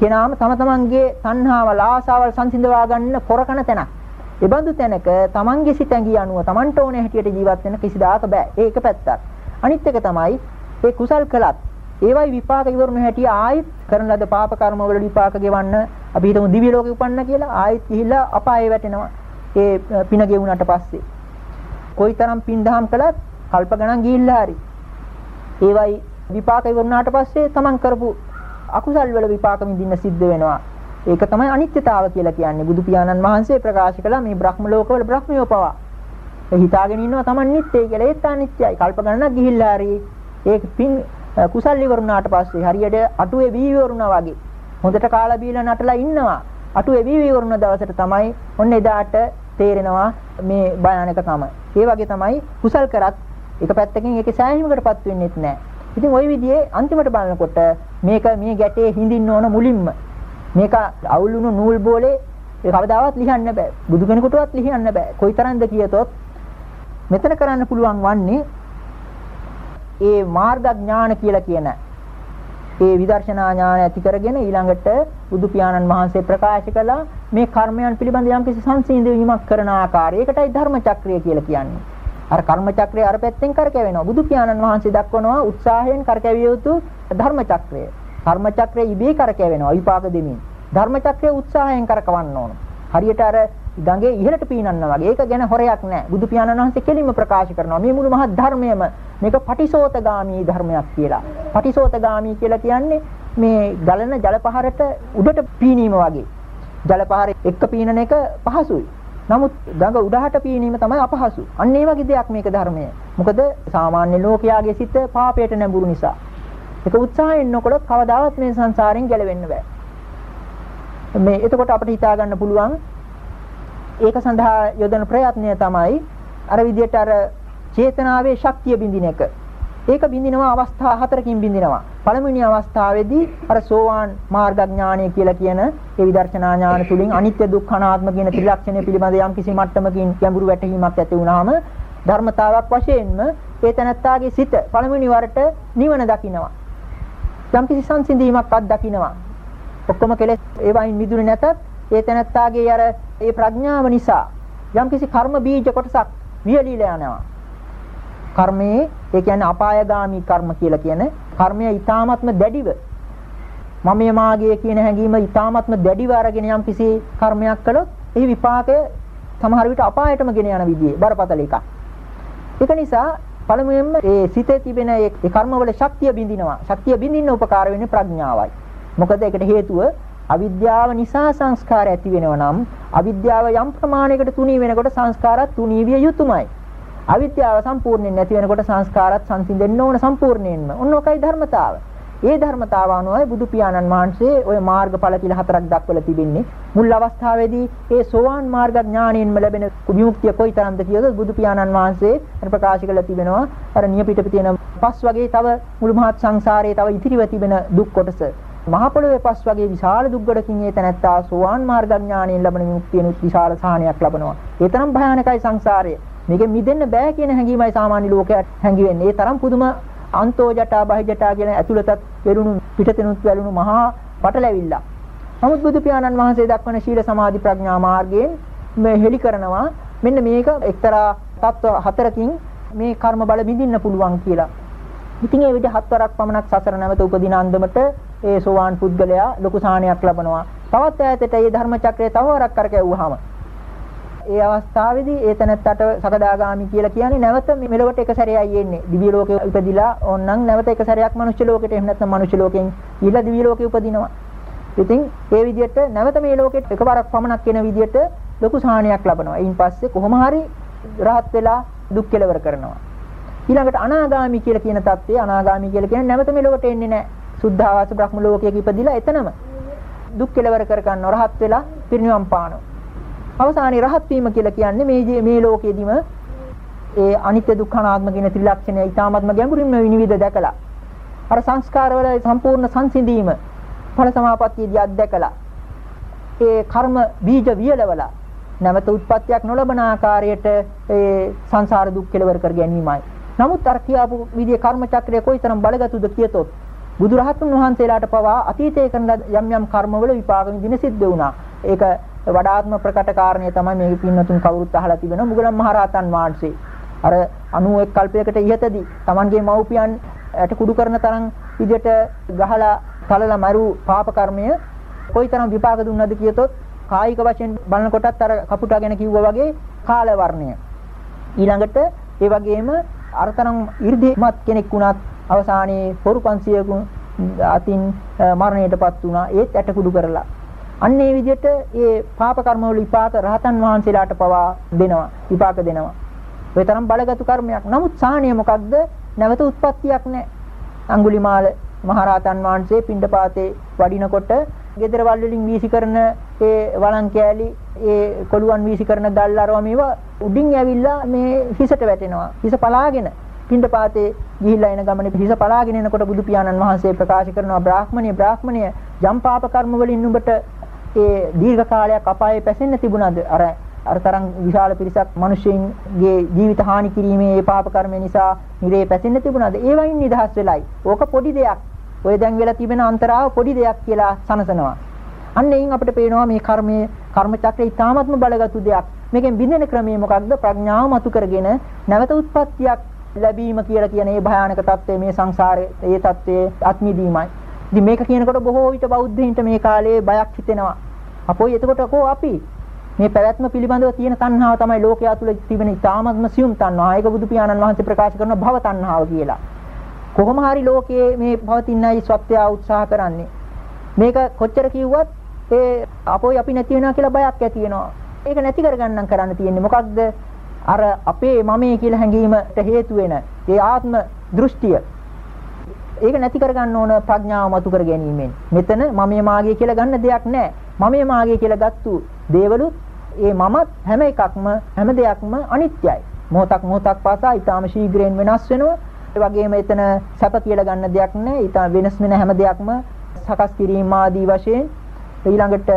කෙනාම තම තමන්ගේ තණ්හාවල් ආසාවල් සංසිඳවා ගන්න කොරකන තැනක්. ඒබඳු තැනක තමන්ගේ සිත ඇඟි අනුව තමන්ට ඕන හැටියට ජීවත් වෙන්න කිසිදාක බෑ. ඒක පැත්තක්. අනිත් එක තමයි ඒ කුසල් කළත් ඒවයි විපාක ඉවරුන හැටි ආයෙත් කරන ලද පාප කර්ම වල විපාක ගෙවන්න අපි හිතමු දිව්‍ය ලෝකෙ උපන්න කියලා ආයෙත් ගිහිල්ලා අපායේ වැටෙනවා. ඒ පින ගෙවුනට පස්සේ. කොයිතරම් පින් දහම් කළත් කල්ප ගණන් ගිහිල්ලා හරි. ඒවයි විපාක ඉවරුනාට පස්සේ තමන් කරපු අකුසල් වල විපාක විඳින්න සිද්ධ වෙනවා. ඒක තමයි අනිත්‍යතාව කියලා කියන්නේ. බුදු පියාණන් වහන්සේ ප්‍රකාශ කළා මේ බ්‍රහ්ම ලෝකවල බ්‍රහ්මියෝ පවා. ඒ හිතාගෙන ඉන්නවා Taman නිත්‍යයි කියලා. ඒත් අනිත්‍යයි. කල්ප ගණනක් ගිහිල්ලා හරි ඒක පින් කුසල් ඉවරුනාට පස්සේ හරියට අටුවේ වී ඉවරුනා වගේ. හොඳට කාලා බීලා නටලා ඉන්නවා. අටුවේ වී ඉවරුන දවසට තමයි ඔන්න එදාට තේරෙනවා මේ භයානකකම. ඒ වගේ තමයි කුසල් කරත් එක පැත්තකින් ඒකේ සෑහීමකටපත් වෙන්නේත් නැහැ. ඉතින් ওই විදිහේ අන්තිමට බලනකොට මේක මේ ගැටේ හිඳින්න ඕන මුලින්ම. මේක අවුලුණු නූල් බෝලේ ඒ කවදාවත් ලියන්න බෑ. බුදු කෙනෙකුටවත් ලියන්න බෑ. කොයිතරම්ද කියතොත් මෙතන කරන්න පුළුවන් වන්නේ ඒ මාර්ග ඥාන කියලා කියන ඒ විදර්ශනා ඥාන ඇති කරගෙන ඊළඟට බුදු පියාණන් වහන්සේ ප්‍රකාශ කළා මේ කර්මයන් පිළිබඳ යම්කිසි සංසිඳීමක් කරන ආකාරය. ඒකටයි ධර්ම චක්‍රය කියලා කියන්නේ. අර කර්ම චක්‍රය අර පැත්තෙන් කරකැවෙනවා. බුදු පියාණන් වහන්සේ දක්වනවා උත්සාහයෙන් කරකැවිය යුතු ධර්ම චක්‍රය. කර්ම චක්‍රය ඉබේ කරකැවෙනවා විපාක දෙමින්. ධර්ම චක්‍රය උත්සාහයෙන් කරකවන්න ඕන. හරියට අර ගඟේ ඉහළට පීනන්නා වගේ. ඒක ගැන හොරයක් නැහැ. බුදු පියාණන් වහන්සේ කෙලින්ම ප්‍රකාශ කරනවා. මේ මුළු මහත් ධර්මයම මේක පටිසෝතගාමී ධර්මයක් කියලා. පටිසෝතගාමී කියලා කියන්නේ මේ ගලන ජල පහරට උඩට පීනීම වගේ. ජල පහර එක්ක පීනන එක පහසුයි. නමුත් ගඟ උඩහට පීනීම තමයි අපහසු. අන්න ඒ වගේ දෙයක් මේක ධර්මය. මොකද සාමාන්‍ය ලෝකයාගේ සිත පාපයට නැඹුරු නිසා. ඒක උත්සාහයෙන් නොකළොත් කවදාවත් මේ සංසාරයෙන් ගැලවෙන්න බෑ. මේ එතකොට අපිට හිතා ගන්න පුළුවන් ඒක සඳහා යොදන ප්‍රයත්නය තමයි අර විදිහට අර චේතනාවේ ශක්තිය බින්දින එක. ඒක බින්දිනවා අවස්ථා හතරකින් බින්දිනවා. පළමුවෙනි අවස්ථාවේදී අර සෝවාන් මාර්ගඥානය කියලා කියන ඒ විදර්ශනා ඥාන තුලින් අනිත්‍ය දුක්ඛ අනාත්ම කියන ත්‍රිලක්ෂණය පිළිබඳ යම් කිසි මට්ටමකින් ගැඹුරු වැටහීමක් ඇති වුණාම ධර්මතාවක් වශයෙන්ම ඒ තැනත්තාගේ සිත පළමුවෙනි වරට නිවන දකිනවා. යම්කිසි සංසිඳීමක් අත්දකින්නවා. ඔක්කොම කෙලෙස් ඒවායින් මිදුනේ නැතත් ඒ තැනත්තාගේ අර ඒ ප්‍රඥාව නිසා යම්කිසි කර්ම බීජ කොටසක් වියලීලා යනවා. කර්මයේ ඒ කියන්නේ අපායগামী කර්ම කියලා කියන කර්මය ඊ타මත්ම දැඩිව මමයේ මාගේ කියන හැඟීම ඊ타මත්ම දැඩිව අරගෙන යම්කිසි කර්මයක් කළොත් ඒ විපාකය සමහර විට අපායටම ගෙන යන විදිහේ බරපතල එකක්. ඒක නිසා පළමුවෙන්ම ඒ සිතේ තිබෙන ඒ කර්මවල ශක්තිය බිඳිනවා. ශක්තිය බිඳින්න උපකාර වෙන්නේ ප්‍රඥාවයි. මොකද ඒකට හේතුව අවිද්‍යාව නිසා සංස්කාර ඇති වෙනවා නම් අවිද්‍යාව යම් ප්‍රමාණයකට තුනී වෙනකොට සංස්කාරات තුනී විය යුතුමයි. අවිද්‍යාව සම්පූර්ණයෙන් නැති වෙනකොට සංස්කාරات සංසිඳෙන්න ඕන සම්පූර්ණයෙන්ම. ඔන්න ඔකයි ධර්මතාවය. ඒ ධර්මතාව අනුවයි බුදු පියාණන් වහන්සේ ওই මාර්ගඵල කියලා හතරක් දක්වලා තිබෙන්නේ. මුල් අවස්ථාවේදී ඒ සෝවාන් මාර්ග ඥාණයෙන්ම ලැබෙන විමුක්තිය කොයිතරම්ද කියලාද බුදු පියාණන් වහන්සේ ප්‍රකාශ කළා තිබෙනවා. අර නියපිට තියෙන පස් වගේ තව මුළු මහත් සංසාරයේ තව ඉතිරිව තිබෙන දුක් කොටස මහ පොළොවේ පස් වගේ විශාල දුක්ගඩකින් ඒ තැනැත්තා සෝවාන් මාර්ගඥාණයෙන් ලබන විමුක්තියනුත් විශාල සහනයක් ලබනවා. ඒ තරම් භයානකයි සංසාරය. මේකෙන් මිදෙන්න බෑ කියන හැඟීමයි සාමාන්‍ය ලෝකයට හැඟි වෙන්නේ. ඒ තරම් පුදුම අන්තෝ ජටා බහි ජටා කියන ඇතුළතත් වෙරුණු පිටතිනුත් වැළුණු මහා පටලැවිල්ල. නමුත් බුදු පියාණන් වහන්සේ දක්වන ශීල සමාධි ප්‍රඥා මාර්ගයෙන් මේ හෙලි කරනවා මෙන්න මේක එක්තරා තත්ත්ව හතරකින් මේ කර්ම බල බිඳින්න පුළුවන් කියලා. ඉතින් ඒ විදිහ හත්වරක් පමණක් සසර නැවත උපදින අන්දමට ඒ සෝවාන් පුද්ගලයා ලොකු සාහනයක් ලබනවා. තවත් ඈතට ඒ ධර්ම චක්‍රය තව වරක් කරකැවුවාම ඒ අවස්ථාවේදී ඒ තැනත්තට සකදාගාමි කියලා කියන්නේ නැවත මෙලොවට එක සැරයයි එන්නේ. දිව්‍ය ලෝකේ ඉපදිලා ඕනනම් නැවත එක සැරයක් මනුෂ්‍ය ලෝකෙට එහෙම නැත්නම් මනුෂ්‍ය ලෝකෙන් ඊළඟ දිව්‍ය ලෝකෙ උපදිනවා. ඉතින් ඒ විදිහට නැවත මේ ලෝකෙට එකවරක් පමණක් එන විදිහට ලොකු සාහනයක් ලබනවා. ඊයින් පස්සේ කොහොම හරි රහත් වෙලා දුක් කෙලවර කරනවා. ඊළඟට අනාගාමි කියලා කියන தත්ත්වය අනාගාමි කියලා කියන්නේ නැවත මෙලොවට එන්නේ නැහැ. සුද්ධාවාස බ්‍රහ්ම ලෝකයක ඉපදිලා එතනම දුක් කෙලවර කර ගන්න රහත් වෙලා පිරිනිවන් පානවා. අවසානයේ රහත් වීම කියලා කියන්නේ මේ මේ ලෝකයේදීම ඒ අනිත්‍ය දුක්ඛ අනාත්ම කියන ත්‍රිලක්ෂණය ඊ타ත්ම ගැඹුරින්ම විනිවිද දැකලා අර සංස්කාරවල සම්පූර්ණ සංසිඳීම ඵල සමාපත්තියදී අත්දැකලා ඒ කර්ම බීජ වියලවලා නැවත උත්පත්තියක් නොලබන ආකාරයට ඒ සංසාර දුක් කෙලවර කර ගැනීමයි නමුත් අර කියාපු විදිහේ කර්ම චක්‍රය කොයිතරම් බලගතුද කියතොත් බුදුරහතුන් වහන්සේලාට පවා අතීතයේ කරන යම් යම් කර්මවල විපාක විඳින සිද්ධ වුණා. ඒක වඩාත්ම ප්‍රකට කාරණය තමයි මේ පින්නතුන් කවුරුත් අහලා තිබෙනවා මුගලන් මහරහතන් වහන්සේ. අර 91 කල්පයකට ඉහතදී Tamanගේ මව්පියන් ඇට කුඩු කරන තරම් විදිහට ගහලා තලලා මරු පාප කර්මය කොයිතරම් විපාක දුන්නද කියතොත් කායික වශයෙන් බලනකොටත් අර කපුටා ගැන කිව්වා වගේ කාල වර්ණය. ඊළඟට ඒ වගේම අරතරම් 이르දිමත් කෙනෙක් වුණත් අවසානයේ පොරු 500ක අතින් මරණයටපත් වුණා ඒත් ඇටකුඩු කරලා අන්න ඒ විදිහට ඒ පාප කර්ම වල විපාක රහතන් වහන්සේලාට පවා දෙනවා විපාක දෙනවා. ඒ තරම් බලගත් කර්මයක්. නමුත් සාහනය මොකක්ද? නැවත උත්පත්තියක් නැහැ. අඟුලිමාල මහරහතන් වහන්සේ පිණ්ඩපාතේ වඩිනකොට ගෙදර වල් වලින් වීසි කරන ඒ වළං කෑලි ඒ කොළුවන් වීසි කරන ගල් අරව මේවා උඩින් ඇවිල්ලා මේ හිසට වැටෙනවා. හිස පලාගෙන පින්ඩපාතේ ගිහිල්ලා එන ගමනේ හිස පලාගෙන එනකොට බුදු පියාණන් වහන්සේ ප්‍රකාශ කරනවා බ්‍රාහ්මණය බ්‍රාහ්මණය ජම් පාප කර්ම වලින් නුඹට ඒ දීර්ඝ කාලයක් අපායේ පැසෙන්න තිබුණාද? අර අර තරම් විශාල පිරිසක් මිනිස්සුන්ගේ ජීවිත හානි කිරීමේ ඒ පාප කර්ම නිසා නිරේ පැසෙන්න තිබුණාද? ඒවයින් නිදහස් වෙලයි. ඕක පොඩි දෙයක්. ඔය දැන් වෙලා තිබෙන අන්තරාව පොඩි දෙයක් කියලා සනසනවා. අන්න එයින් අපිට පේනවා මේ කර්මයේ කර්ම චක්‍රය ඉතාමත්ම බලගත්ු දෙයක්. මේකෙන් බිඳෙන ක්‍රමය මොකක්ද? ප්‍රඥාව මතු කරගෙන නැවත උත්පත්තියක් ලැබීම කියලා කියන මේ භයානක தත්ත්වය මේ සංසාරයේ ඒ தත්ත්වයේ අත්මිදීමයි. ඉතින් මේක කියනකොට බොහෝ විට බෞද්ධයින්ට මේ කාලේ බයක් හිතෙනවා. අපෝයි එතකොට කෝ අපි මේ පැවැත්ම පිළිබඳව තියෙන තණ්හාව තමයි ලෝකයා තුල තිබෙන ඉතාමත්ම සියුම් තණ්හාව. ඒක බුදු පියාණන් වහන්සේ ප්‍රකාශ කරන භව තණ්හාව කියලා. කොහොම හරි ලෝකයේ මේ පවතිනයි සත්‍යය උත්සාහ කරන්නේ. මේක කොච්චර කිව්වත් ඒ අපෝයි අපි නැති වෙනවා කියලා බයක් ඇති වෙනවා. ඒක නැති කරගන්නම් කරන්න තියෙන්නේ මොකක්ද? අර අපේ මමේ කියලා හැඟීමට හේතු වෙන ඒ ආත්ම දෘෂ්ටිය ඒක නැති කරගන්න ඕන ප්‍රඥාව මතු කර ගැනීමෙන්. මෙතන මමයේ මාගේ කියලා ගන්න දෙයක් නැහැ. මමයේ මාගේ කියලා ගත්තු දේවලුත් ඒ මමත් හැම එකක්ම හැම දෙයක්ම අනිත්‍යයි. මොහොතක් මොහොතක් පාසා ඊටාම ශීඝ්‍රයෙන් වෙනස් වෙනවා. ඒ වගේම එතන සැප කියලා ගන්න දෙයක් නැහැ. ඊටා වෙනස් වෙන හැම දෙයක්ම සකස් කිරීම ආදී වශයෙන් ඊළඟට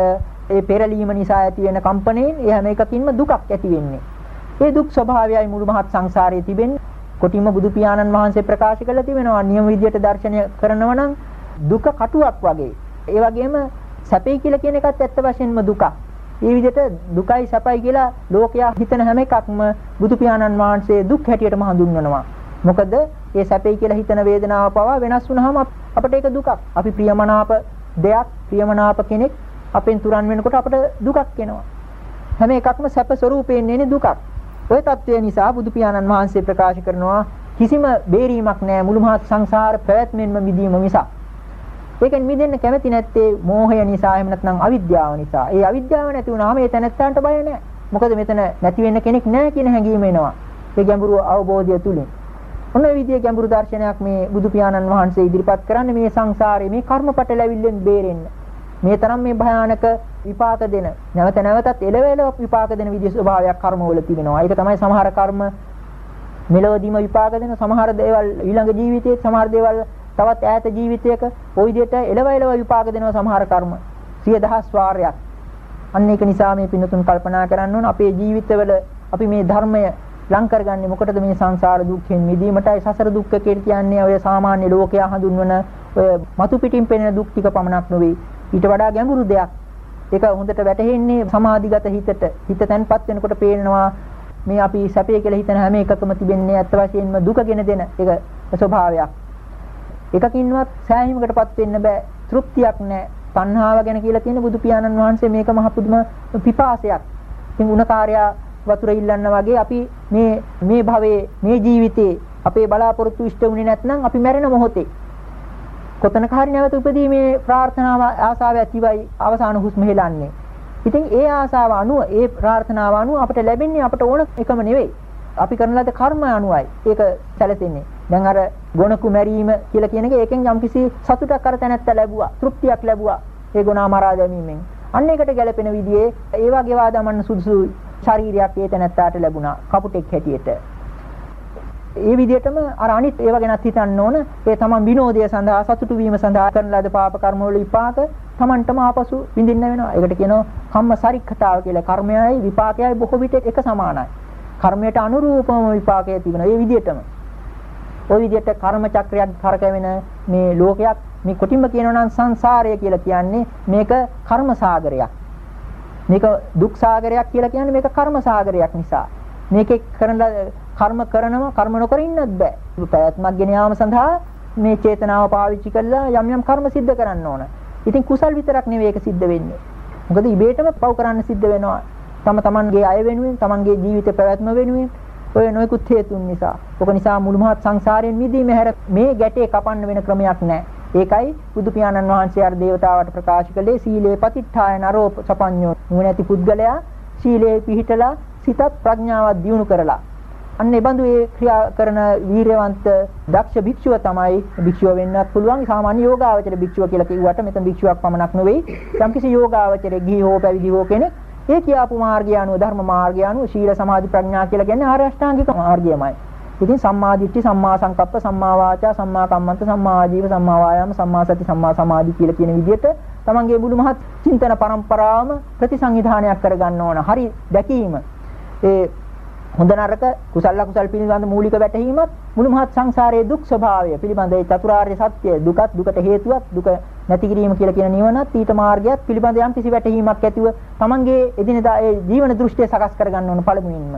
ඒ පෙරලීම නිසා ඇති වෙන කම්පණයෙන් ඒ හැම එකකින්ම දුකක් ඇති වෙන්නේ. ඒ දුක් ස්වභාවයයි මුළු මහත් සංසාරයේ තිබෙන්නේ. කොටිම බුදු පියාණන් වහන්සේ ප්‍රකාශ කළා තිබෙනවා නියම විදියට දර්ශනය කරනවා නම් දුක කටුවක් වගේ. ඒ වගේම සැපේ කියලා කියන එකත් ඇත්ත වශයෙන්ම දුකක්. මේ විදිහට දුකයි සැපයි කියලා ලෝකයා හිතන හැම එකක්ම බුදු පියාණන් වහන්සේ දුක් හැටියටම හඳුන්වනවා. මොකද මේ සැපේ කියලා හිතන වේදනාව පවා වෙනස් වුනහම අපිට ඒක දුකක්. අපි ප්‍රියමනාප දෙයක් ප්‍රියමනාප කෙනෙක් අපෙන් තුරන් වෙනකොට අපිට දුකක් එනවා. හැම එකක්ම සැප ස්වરૂපයෙන් එන්නේ දුකක්. ওই தત્ත්වය නිසා බුදු පියාණන් වහන්සේ ප්‍රකාශ කරනවා කිසිම බේරීමක් නැහැ මුළු මහත් සංසාර පැවැත්මෙන්ම මිදීම නිසා. ඒකෙන් මිදෙන්න කැමති නැත්තේ මෝහය නිසා එහෙම නැත්නම් අවිද්‍යාව නිසා. ඒ අවිද්‍යාව නැති වුණාම ඒ තැනැත්තන්ට බය නැහැ. මොකද මෙතන නැති වෙන්න කෙනෙක් නැහැ කියන හැඟීම එනවා. ඒ ගැඹුරු අවබෝධය තුලින්. ඔන්න ඒ විදිහේ ගැඹුරු දර්ශනයක් මේ බුදු පියාණන් වහන්සේ ඉදිරිපත් කරන්නේ මේ සංසාරයේ මේ කර්මපට ලැබිල්ලෙන් බේරෙන්න. මේ තරම් මේ භයානක විපාක දෙන නැවත නැවතත් එළවෙල විපාක දෙන විදිහ ස්වභාවයක් කර්මවල තිබෙනවා. ඒක තමයි සමහර කර්ම මෙලොවදීම විපාක දෙන සමහර දේවල් ඊළඟ ජීවිතයේ සමහර දේවල් තවත් ඈත ජීවිතයක ওই විදිහට එළවෙලව විපාක දෙනවා සමහර කර්ම. සිය දහස් වාරයක්. අන්න ඒක නිසා මේ පින්නතුන් කල්පනා කරන්න ඕන අපේ ජීවිතවල අපි මේ ධර්මය ලං කරගන්නේ මොකටද මේ සංසාර දුක්ඛෙන් මිදීමටයි සසර දුක්ඛ කියන්නේ ඔය සාමාන්‍ය ලෝකයා හඳුන්වන ඔය මතු පිටින් පෙනෙන දුක් ටික පමණක් නෙවෙයි ඊට වඩා ගැඹුරු දෙයක්. ඒක හොඳට වැටහෙන්නේ සමාධිගත හිතට. හිත තැන්පත් වෙනකොට පේනවා මේ අපි සැපේ කියලා හිතන හැම එකකම තිබෙන්නේ අත්ත වශයෙන්ම දුකගෙන දෙන එක ස්වභාවයක්. එකකින්වත් සෑහීමකටපත් වෙන්න බෑ. තෘප්තියක් නැහැ. තණ්හාව ගැන කියලා තියෙන බුදු පියාණන් වහන්සේ මේක මහ පුදුම පිපාසයක්. ඉතින් උණකාරයා වතුර ඉල්ලන්න වගේ අපි මේ මේ භවයේ මේ ජීවිතේ අපේ බලාපොරොත්තු ඉෂ්ට වුණේ නැත්නම් අපි මැරෙන මොහොතේ කොතනක හරි නැවත උපදීමේ ප්‍රාර්ථනාව ආසාව ඇතිවයි අවසාන හුස්ම හෙලන්නේ. ඉතින් ඒ ආසාව අනුව ඒ ප්‍රාර්ථනාව අනුව අපිට ලැබෙන්නේ අපිට ඕන එකම නෙවෙයි. අපි කරන ලද කර්ම අනුවයි ඒක සැලසෙන්නේ. දැන් අර ගොනකු මැරීම කියලා කියන එක ඒකෙන් යම්කිසි සතුටක් අර තැනැත්ත ලැබුවා, තෘප්තියක් ලැබුවා. ඒ ගුණා මරා දැමීමෙන්. අන්න ඒකට ගැලපෙන විදිහේ ඒ වගේ වාදමන්න සුදුසු ශරීරයක් ඒ තැනැත්තාට ලැබුණා. කපුටෙක් හැටියට. ඒ විදිහටම අර අනිත් ඒවා ගැනත් හිතන්න ඕන. ඒ තමන් විනෝදය සඳහා සතුටු වීම සඳහා කරන ලද පාප කර්ම වල විපාක තමන්ටම ආපසු විඳින්න වෙනවා. ඒකට කියනවා කම්ම සරික්ඛතාව කියලා. කර්මයයි විපාකයයි බොහෝ විට එක සමානයි. කර්මයට අනුරූපම විපාකය තිබෙනවා. ඒ විදිහටම. ওই විදිහට කර්ම චක්‍රයක් කරකැවෙන මේ ලෝකයක් මේ කොටින්ම කියනවා නම් සංසාරය කියලා කියන්නේ මේක කර්ම සාගරයක්. මේක දුක් සාගරයක් කියලා කියන්නේ මේක කර්ම සාගරයක් නිසා. මේකේ කරන කර්ම කරනවා කර්ම නොකර ඉන්නත් බෑ. පැවැත්මක් ගෙන යාම සඳහා මේ චේතනාව පාවිච්චි කරලා යම් යම් කර්ම සිද්ධ කරන්න ඕන. ඉතින් කුසල් විතරක් නෙවෙයි ඒක සිද්ධ වෙන්නේ. මොකද ඉබේටම පව් කරන්න සිද්ධ වෙනවා. තම තමන්ගේ අය වෙනුවෙන්, තමන්ගේ ජීවිත පැවැත්ම වෙනුවෙන් ඔය නොයෙකුත් හේතුන් නිසා. ඔක නිසා මුළු මහත් සංසාරයෙන් මිදීම හැර මේ ගැටේ කපන්න වෙන ක්‍රමයක් නැහැ. ඒකයි බුදු පියාණන් වහන්සේ අර දේවතාවට ප්‍රකාශ කළේ සීලේ පතිට්ඨාය නරෝ සපඤ්ඤෝ නුවණැති පුද්ගලයා සීලේ පිහිටලා සිතත් ප්‍රඥාවත් දියුණු කරලා අන්න ඒ බඳු ඒ ක්‍රියා කරන වීරයවන්ත දක්ෂ භික්ෂුව තමයි භික්ෂුව වෙන්නත් පුළුවන් සාමාන්‍ය යෝගාවචර භික්ෂුව කියලා කිව්වට මෙතන භික්ෂුවක් පමණක් නෙවෙයි යම්කිසි යෝගාවචරේ ගිහි හෝ පැවිදි හෝ කෙනෙක් ඒ කියාපු මාර්ගය අනුව ධර්ම මාර්ගය අනුව ශීල සමාධි ප්‍රඥා කියලා කියන්නේ ආර්ය අෂ්ටාංගික මාර්ගයමයි. ඉතින් සම්මා දිට්ඨි, සම්මා සංකප්ප, සම්මා වාචා, සම්මා කම්මන්ත, සම්මා ආජීව, සම්මා වායාම, සම්මා සති, සම්මා සමාධි කියලා කියන විදිහට තමන්ගේ මුළු මහත් චින්තන පරම්පරාවම ප්‍රතිසංවිධානයක් කරගන්න ඕන. හරි දැකීම. ඒ හොඳ නරක කුසල අකුසල් පිළිබඳ මූලික වැටහීමත් මුළු මහත් සංසාරයේ දුක් ස්වභාවය පිළිබඳ ඒ චතුරාර්ය සත්‍ය දුකත් දුකට හේතුවත් දුක නැති කිරීම කියලා කියන නිවනත් ඊට මාර්ගයත් පිළිබඳ යම් කිසි වැටහීමක් ඇතිව තමන්ගේ එදිනදා ඒ ජීවන දෘෂ්ටිය සකස් කරගන්න ඕන පළමුවෙන්ම.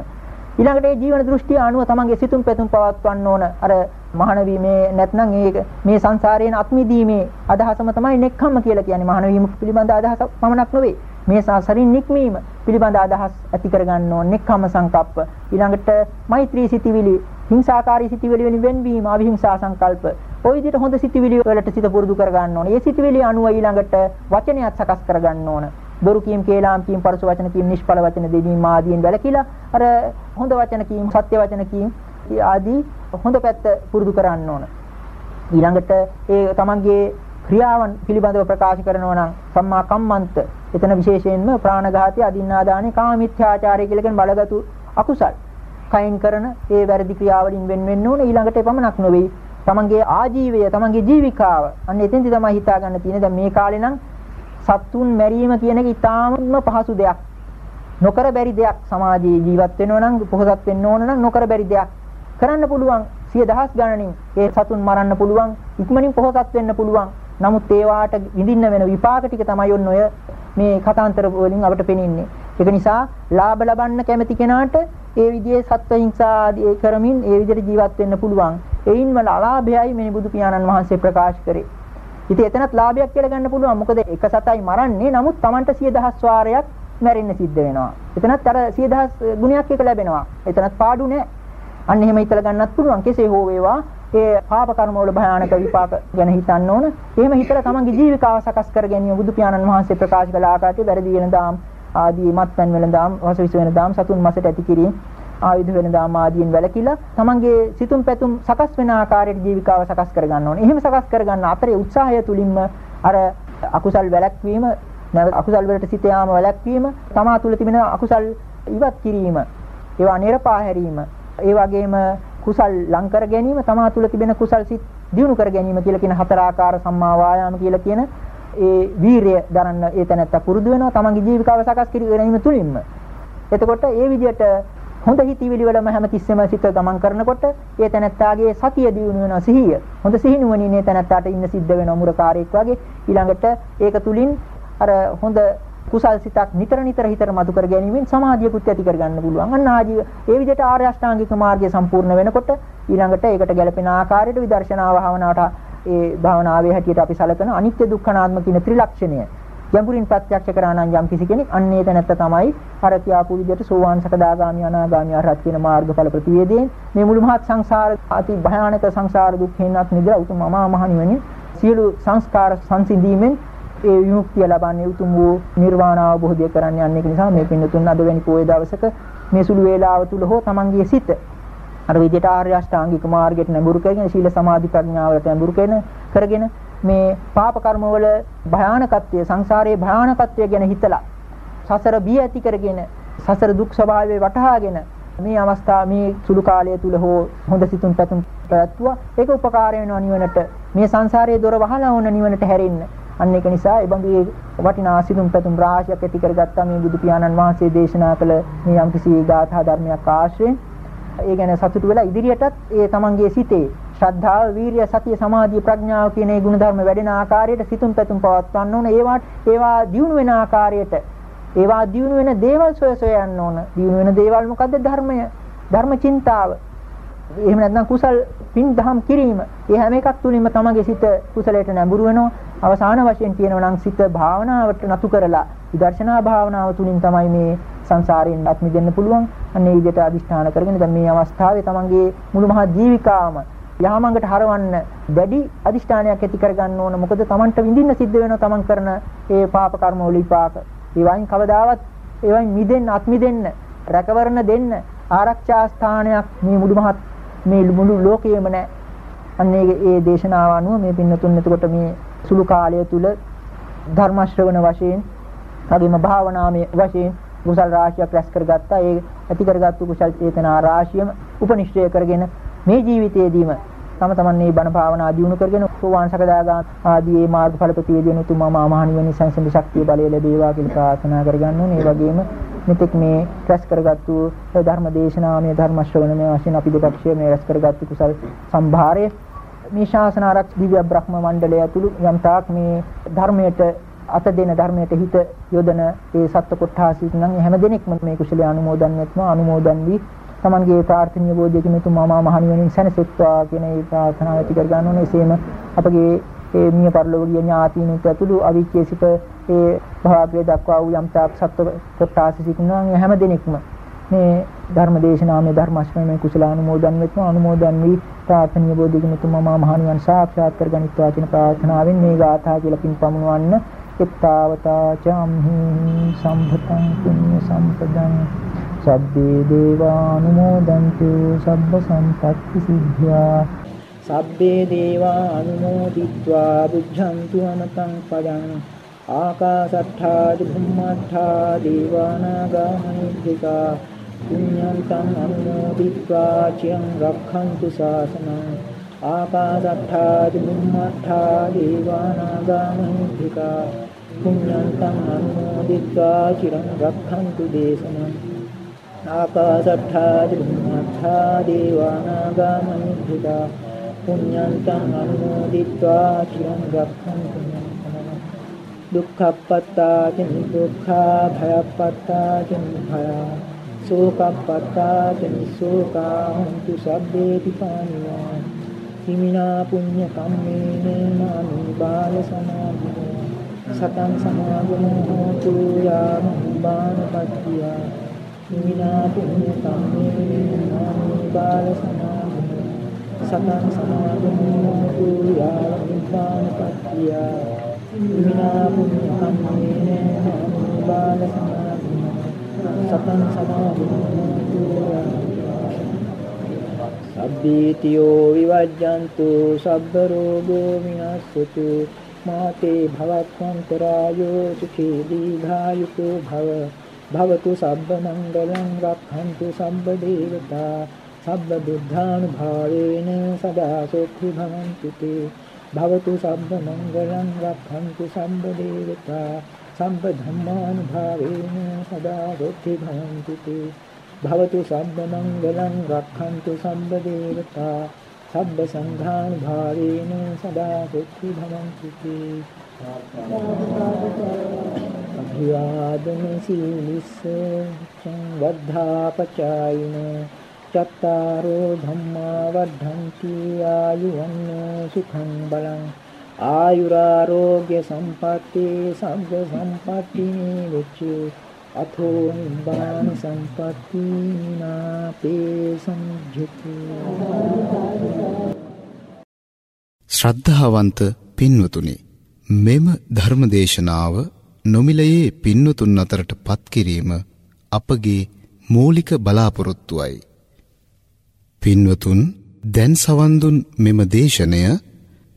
ඊළඟට ඒ ජීවන දෘෂ්ටිය අනුව තමන්ගේ සිතුම් පැතුම් පවත්වන්න ඕන. අර මහාන වීමේ නැත්නම් ඒ මේ සංසාරයෙන් අත්මිදීමේ අදහසම තමයි නෙක්ඛම්ම කියලා කියන්නේ. මහාන වීම පිළිබඳ අදහස පමණක් නෙවෙයි මේ සංසාරින් නික්මීම පිළිබඳ අදහස් ඇති කරගන්න ඕන නෙක්ඛම්ම සංකප්ප ඊළඟට මෛත්‍රී සිතිවිලි හිංසාකාරී සිතිවිලි වලින් වෙන්වීම අවිහිංසා සංකල්ප ওই විදිහට හොඳ සිතිවිලි වලට සිත පුරුදු කරගන්න ඕන. ඒ සිතිවිලි අනුව ඊළඟට වචනයත් සකස් කරගන්න ඕන. බොරු කීම් කේලාම් කීම් පරස වචන කීම් නිෂ්ඵල වචන දෙදීම් ආදීන් වැළකීලා අර හොඳ වචන කීම් සත්‍ය වචන කීම් ආදී හොඳ පැත්ත පුරුදු කරන්න ඕන ඊළඟට ඒ තමන්ගේ ක්‍රියාවන් පිළිබඳව ප්‍රකාශ කරනවා නම් සම්මා කම්මන්ත එතන විශේෂයෙන්ම ප්‍රාණඝාතය අදින්නාදානෙ කාමීත්‍යාචාරය කියලා කියන බලගතු අකුසල් කයින් කරන ඒ වැරදි ක්‍රියාවලින් වෙන් වෙන්න ඕන ඊළඟට එපමණක් නොවේ තමන්ගේ ආජීවය තමන්ගේ ජීවිකාව අන්න එතෙන්දි තමයි හිතා ගන්න තියෙන්නේ දැන් මේ කාලේ නම් සත්තුන් මැරීම කියන එක ඉතාමත්ම පහසු දෙයක්. නොකර බැරි දෙයක් සමාජයේ ජීවත් වෙනවා නම් පොහොසත් වෙන්න ඕන නම් නොකර බැරි දෙයක්. කරන්න පුළුවන් සිය දහස් ගණනින් ඒ සතුන් මරන්න පුළුවන් ඉක්මනින් පොහොසත් වෙන්න පුළුවන්. නමුත් ඒවාට විඳින්න වෙන විපාක ටික තමයි ඔන්න ඔය මේ කතාන්තර වලින් අපට පෙනෙන්නේ. ඒක නිසා ලාභ ලබන්න කැමති කෙනාට ඒ විදිහේ සත්ව හිංසා ආදී කරමින් ඒ විදිහට ජීවත් වෙන්න පුළුවන්. එයින්ම අලාභයයි මේ බුදු පියාණන් වහන්සේ ප්‍රකාශ කරේ. ඉතින් එතනත් ලාභයක් කියලා ගන්න පුළුවන්. මොකද එක සතයි මරන්නේ. නමුත් Tamanට 10000 වාරයක් මැරෙන්න සිද්ධ වෙනවා. එතනත් අර 10000 ගුණයක් එක ලැබෙනවා. එතනත් පාඩු නෑ. අන්න එහෙම හිතලා ගන්නත් පුළුවන්. කෙසේ හෝ වේවා ඒ පාප කර්ම වල භයානක විපාක ගැන හිතන්න ඕන. එහෙම හිතලා තමන්ගේ ජීවිකාව සකස් කර ගැනීම බුදු පියාණන් වහන්සේ ප්‍රකාශ කළ ආකාරයට වැරදි වෙන දාම් ආදී මත්පැන් වෙන දාම් වසවිස වෙන දාම් සතුන් මසට ඇති කිරීම ආයුධ වෙනදාම ආදීන් වැළකීලා තමන්ගේ සිතුම් පැතුම් සකස් වෙන ආකාරයට ජීවිකාව සකස් කර ගන්න ඕනේ. එහෙම සකස් කර ගන්න අතරේ උත්සාහය තුලින්ම අර අකුසල් වැළැක්වීම නැවත අකුසල් වලට සිත යාම වැළැක්වීම තමා තුල තිබෙන අකුසල් ඉවත් කිරීම ඒවා නිර්පා හැරීම ඒ වගේම කුසල් ලං කර ගැනීම තමා තුල තිබෙන කුසල් සිත් දියුණු කර ගැනීම කියලා කියන හතර ආකාර සම්මා වායාම කියලා කියන ඒ වීරිය දරන්න ඒ තැනත්තා පුරුදු වෙනවා තමන්ගේ ජීවිකාව සකස් කර ගැනීම තුලින්ම එතකොට ඒ විදිහට හොඳ හිතවිලි වලම හැමතිස්සෙම සිත ගමන් කරනකොට ඒ තැනැත්තාගේ සතිය දියුණු වෙනවා සිහිය. හොඳ සිහිනුවණින් ඒ තැනැත්තාට ඉන්න සිද්ධ වෙනවා මුරකාරයෙක් වගේ. ඊළඟට ඒක තුලින් අර හොඳ කුසල් සිතක් නිතර නිතර හිතට මතු කර ගැනීමෙන් සමාධියකුත් ඇති කර ගන්න පුළුවන්. අන්න ආජීව ඒ විදිහට ආර්ය අෂ්ටාංගික මාර්ගය සම්පූර්ණ වෙනකොට ඊළඟට ඒකට ගැලපෙන ආකාරයට විදර්ශනා භාවනාවට ඒ භාවනාවේ හැටියට අපි සැලකන අනිත්‍ය දුක්ඛනාත්ම කියන ත්‍රිලක්ෂණය ගැඹුරින් ප්‍රත්‍යක්ෂ කරා නම් යම් කිසි කෙනෙක් අන්නේ තැනත්ත තමයි අර කියාපු විදිහට සෝවාන් සකදාගාමි අනාගාමි අරහත් කියන මාර්ගඵල ප්‍රතිවේදයෙන් මේ මුළු මහත් සංසාර අති භයානක සංසාර දුක්ඛෙන්වත් නිදලා උතුම් අමා මහ නිවනින් සියලු සංස්කාර සංසිඳීමෙන් ඒ විමුක්තිය ලබන්නේ උතුම් වූ නිර්වාණ අවබෝධය කරන්න යන්නේ ඒක නිසා මේ පින්නතුන් අද වැනි පොයේ දවසක මේ සුළු වේලාව තුල හෝ තමන්ගේ සිත අර විදිහට ආර්ය අෂ්ටාංගික මාර්ගයට නැඹුරු කරගෙන සීල සමාධි ප්‍රඥාවලට නැඹුරු කරගෙන මේ පාප කර්මවල භයානකත්වය සංසාරයේ භයානකත්වය ගැන හිතලා සසර බිය ඇති කරගෙන සසර දුක් ස්වභාවය වටහාගෙන මේ අවස්ථාව මේ සුළු කාලය තුල හෝ හොඳ සිතුම් පැතුම් පැවැත්වුවා. ඒක උපකාර වෙනවා නිවනට. මේ සංසාරයේ දොර වහලා වුණ නිවනට හැරෙන්න. අන්න ඒක නිසා ඒ බඳු වටිනා සිතුම් පැතුම් රාශියක් ඇති කරගත්තා මේ බුදු පියාණන් වහන්සේ දේශනා කළ මේ යම්කිසි ගාථා ධර්මයක් ආශ්‍රයෙන් ඒ ගැන සතුටු වෙලා ඉදිරියටත් ඒ තමන්ගේ සිතේ ශ්‍රද්ධාව, වීරිය, සතිය, සමාධිය, ප්‍රඥාව කියන මේ ගුණධර්ම වැඩෙන ආකාරයට සිතුම් පැතුම් පවත්වන්න ඕන. ඒවාට ඒවා දියුණු වෙන ආකාරයට ඒවා දියුණු වෙන දේවල් සොය සොය යන්න ඕන. දියුණු වෙන දේවල් මොකද්ද? ධර්මය, ධර්ම චින්තාව. එහෙම නැත්නම් කුසල් පින් දහම් කිරීම. මේ හැම එකක් තුලින්ම තමගේ සිත කුසලයට නැඹුරු වෙනවා. අවසාන වශයෙන් කියනවා නම් සිත භාවනාවට නතු කරලා විදර්ශනා භාවනාව තුලින් තමයි මේ සංසාරයෙන් අත් මිදෙන්න පුළුවන්. අන්න ඒ විදිහට අදිෂ්ඨාන කරගෙන දැන් මේ අවස්ථාවේ තමන්ගේ මුළු මහත් ජීවිකාවම යහමඟට හරවන්න දැඩි අදිෂ්ඨානයක් ඇති කරගන්න ඕන. මොකද Tamanට විඳින්න සිද්ධ වෙනවා Taman කරන ඒ පාප කර්ම වල විපාක. ඒ වයින් කවදාවත් ඒ වයින් මිදෙන්න අත් මිදෙන්න රැකවරණ දෙන්න ආරක්ෂා ස්ථානයක් මේ මුළු මහත් මේ මුළු ලෝකයේම නැහැ. අන්න ඒ දේශනාව අනුව මේ පින්නතුන් එතකොට මේ සුළු කාලය තුල ධර්ම ශ්‍රවණ වශයෙන් වගේම භාවනාමය වශයෙන් කුසල් රාශියක් රැස් කරගත්තා. ඒ ඇති කරගත්තු කුසල් චේතනා රාශියම උපනිශ්‍රය කරගෙන මේ ජීවිතයේදීම තම තමන් මේ බණ භාවනා දියුණු කරගෙන සෝවාන් සකදාගාම ආදී මේ මාර්ගඵල ප්‍රතිවේදීන උතුම්ම මහණිවනි සංසඳ ශක්තිය බලය ලැබේවා කියලා ප්‍රාර්ථනා කරගන්න ඕනේ. ඒ වගේම මෙතෙක් මේ රැස් කරගත්තු ධර්ම දේශනාමය ධර්ම ශ්‍රවණමය වශයෙන් අපි දෙපක්ෂයේ මේ රැස් කරගත්තු කුසල් සම්භාරය මේ ශාසන ආරක්ෂ දිව්‍ය බ්‍රහ්ම මණ්ඩලය ඇතුළු යම් තාක් මේ ධර්මයට අත දෙන ධර්මයට හිත යොදන ඒ සත්ව කොට්ඨාසිත නම් හැම දිනෙකම මේ කුසලයේ අනුමෝදන් වෙත්ම අනුමෝදන් වී තමන්ගේ ප්‍රාර්ථනීය බෝධියකින් මෙතුමා මහණිවනින් සැනසෙත්වා කියන ඒ ප්‍රාර්ථනාව ඇති කර ගන්න ඕනේ. එසේම අපගේ ඒ මිය පරලෝකීය ඥාතීන්ට ඇතුළු අවිච්ඡේ සිට ඒ භාග්‍ය දක්වා වූ යම් තාක් සත්ව කොටාසි සිටිනවා හැම දිනෙකම මේ ධර්ම දේශනාමය ධර්ම ශ්‍රවණයේ කුසලානුමෝදන් වෙත්වා අනුමෝදන් වී ප්‍රාර්ථනීය බෝධියකින් මෙතුමා මහණිවන් සාක්ෂාත් කරගනිත්වා කියන ප්‍රාර්ථනාවෙන් මේ ගාථා කියලා පින් පමුණවන්න එත්තාවතා චම්හි සම්භතං පුඤ්ඤ සම්පදං. සබ්බේ දේවානුමෝදන්තු සබ්බ සම්පත්ති සිද්ධා. සබ්බේ දේවා අනුමෝදිත්වා බුද්ධන්තු අමතං පදං. ආකාසට්ඨා 6년땅 암무비과 지향 락한구 사사나 아가사타디 문마타디 와나가는 비가 6년땅 암무비과 지향 락한구 대사나 아가사타디 문마타디 와나가는 비가 6년땅 암무비과 지향 락한구 대사나 दुख पत्ता किं दुख भय पत्ता किं भया සෝකප්පත්තා ච සෝකා හුතු සබ්බේති පානිවා. හිමිනා පුඤ්ඤ කම්මේන මානි බාල සමාධිය සතං සමාගමෝ හෝතු යාම බානපත්තියා විනා පුඤ්ඤ කම්මේ නාමි බාල සමාධි සතං සමාධි යාව නිපාන පත්‍තිය විනා පුඤ්ඤ කම්මේ නාමි බාල සමාධි සතං සමාධි සබ්බීතියෝ විවජ්ජන්තු සබ්බ රෝගෝ විනස්සතු මාතේ භවත්වන්තරායෝ සුඛී දීඝායුකෝ භව භවතු සබ්බ මංගලං රක්ඛන්තු සබ්බ දේවතා සබ්බ බුද්ධානුභාවේන සදා සොක්ඛි භවන්තු තේ භවතු සබ්බ මංගලං රක්ඛන්තු සබ්බ දේවතා සබ්බ ධම්මානුභාවේන සදා සොක්ඛි භවන්තු තේ භවතු සබ්බ මංගලං රක්ඛන්තු සබ්බ දේවතා සබ්බ සංඝානුභාවේන සදා සොක්ඛි භවන්තු තේ අභිවාදන සීලිස්ස වද්ධාපචායින. චත්තාරෝ ධම්මා වද්ධන්ති ආයුවන්න සුඛං බලං ආයුරාරෝග්‍ය සම්පatti සබ්බ සම්පatti නිච්ච අතෝ නිබ්බාන සම්පatti නාපේ සංජිති ශ්‍රද්ධාවන්ත පින්වතුනි මෙම ධර්මදේශනාව නොමිලයේ පින්නතුන් අතරට පත් කිරීම අපගේ මූලික බලාපොරොත්තුවයි. පින්වතුන් දැන් සවන් දුන් මෙම දේශනය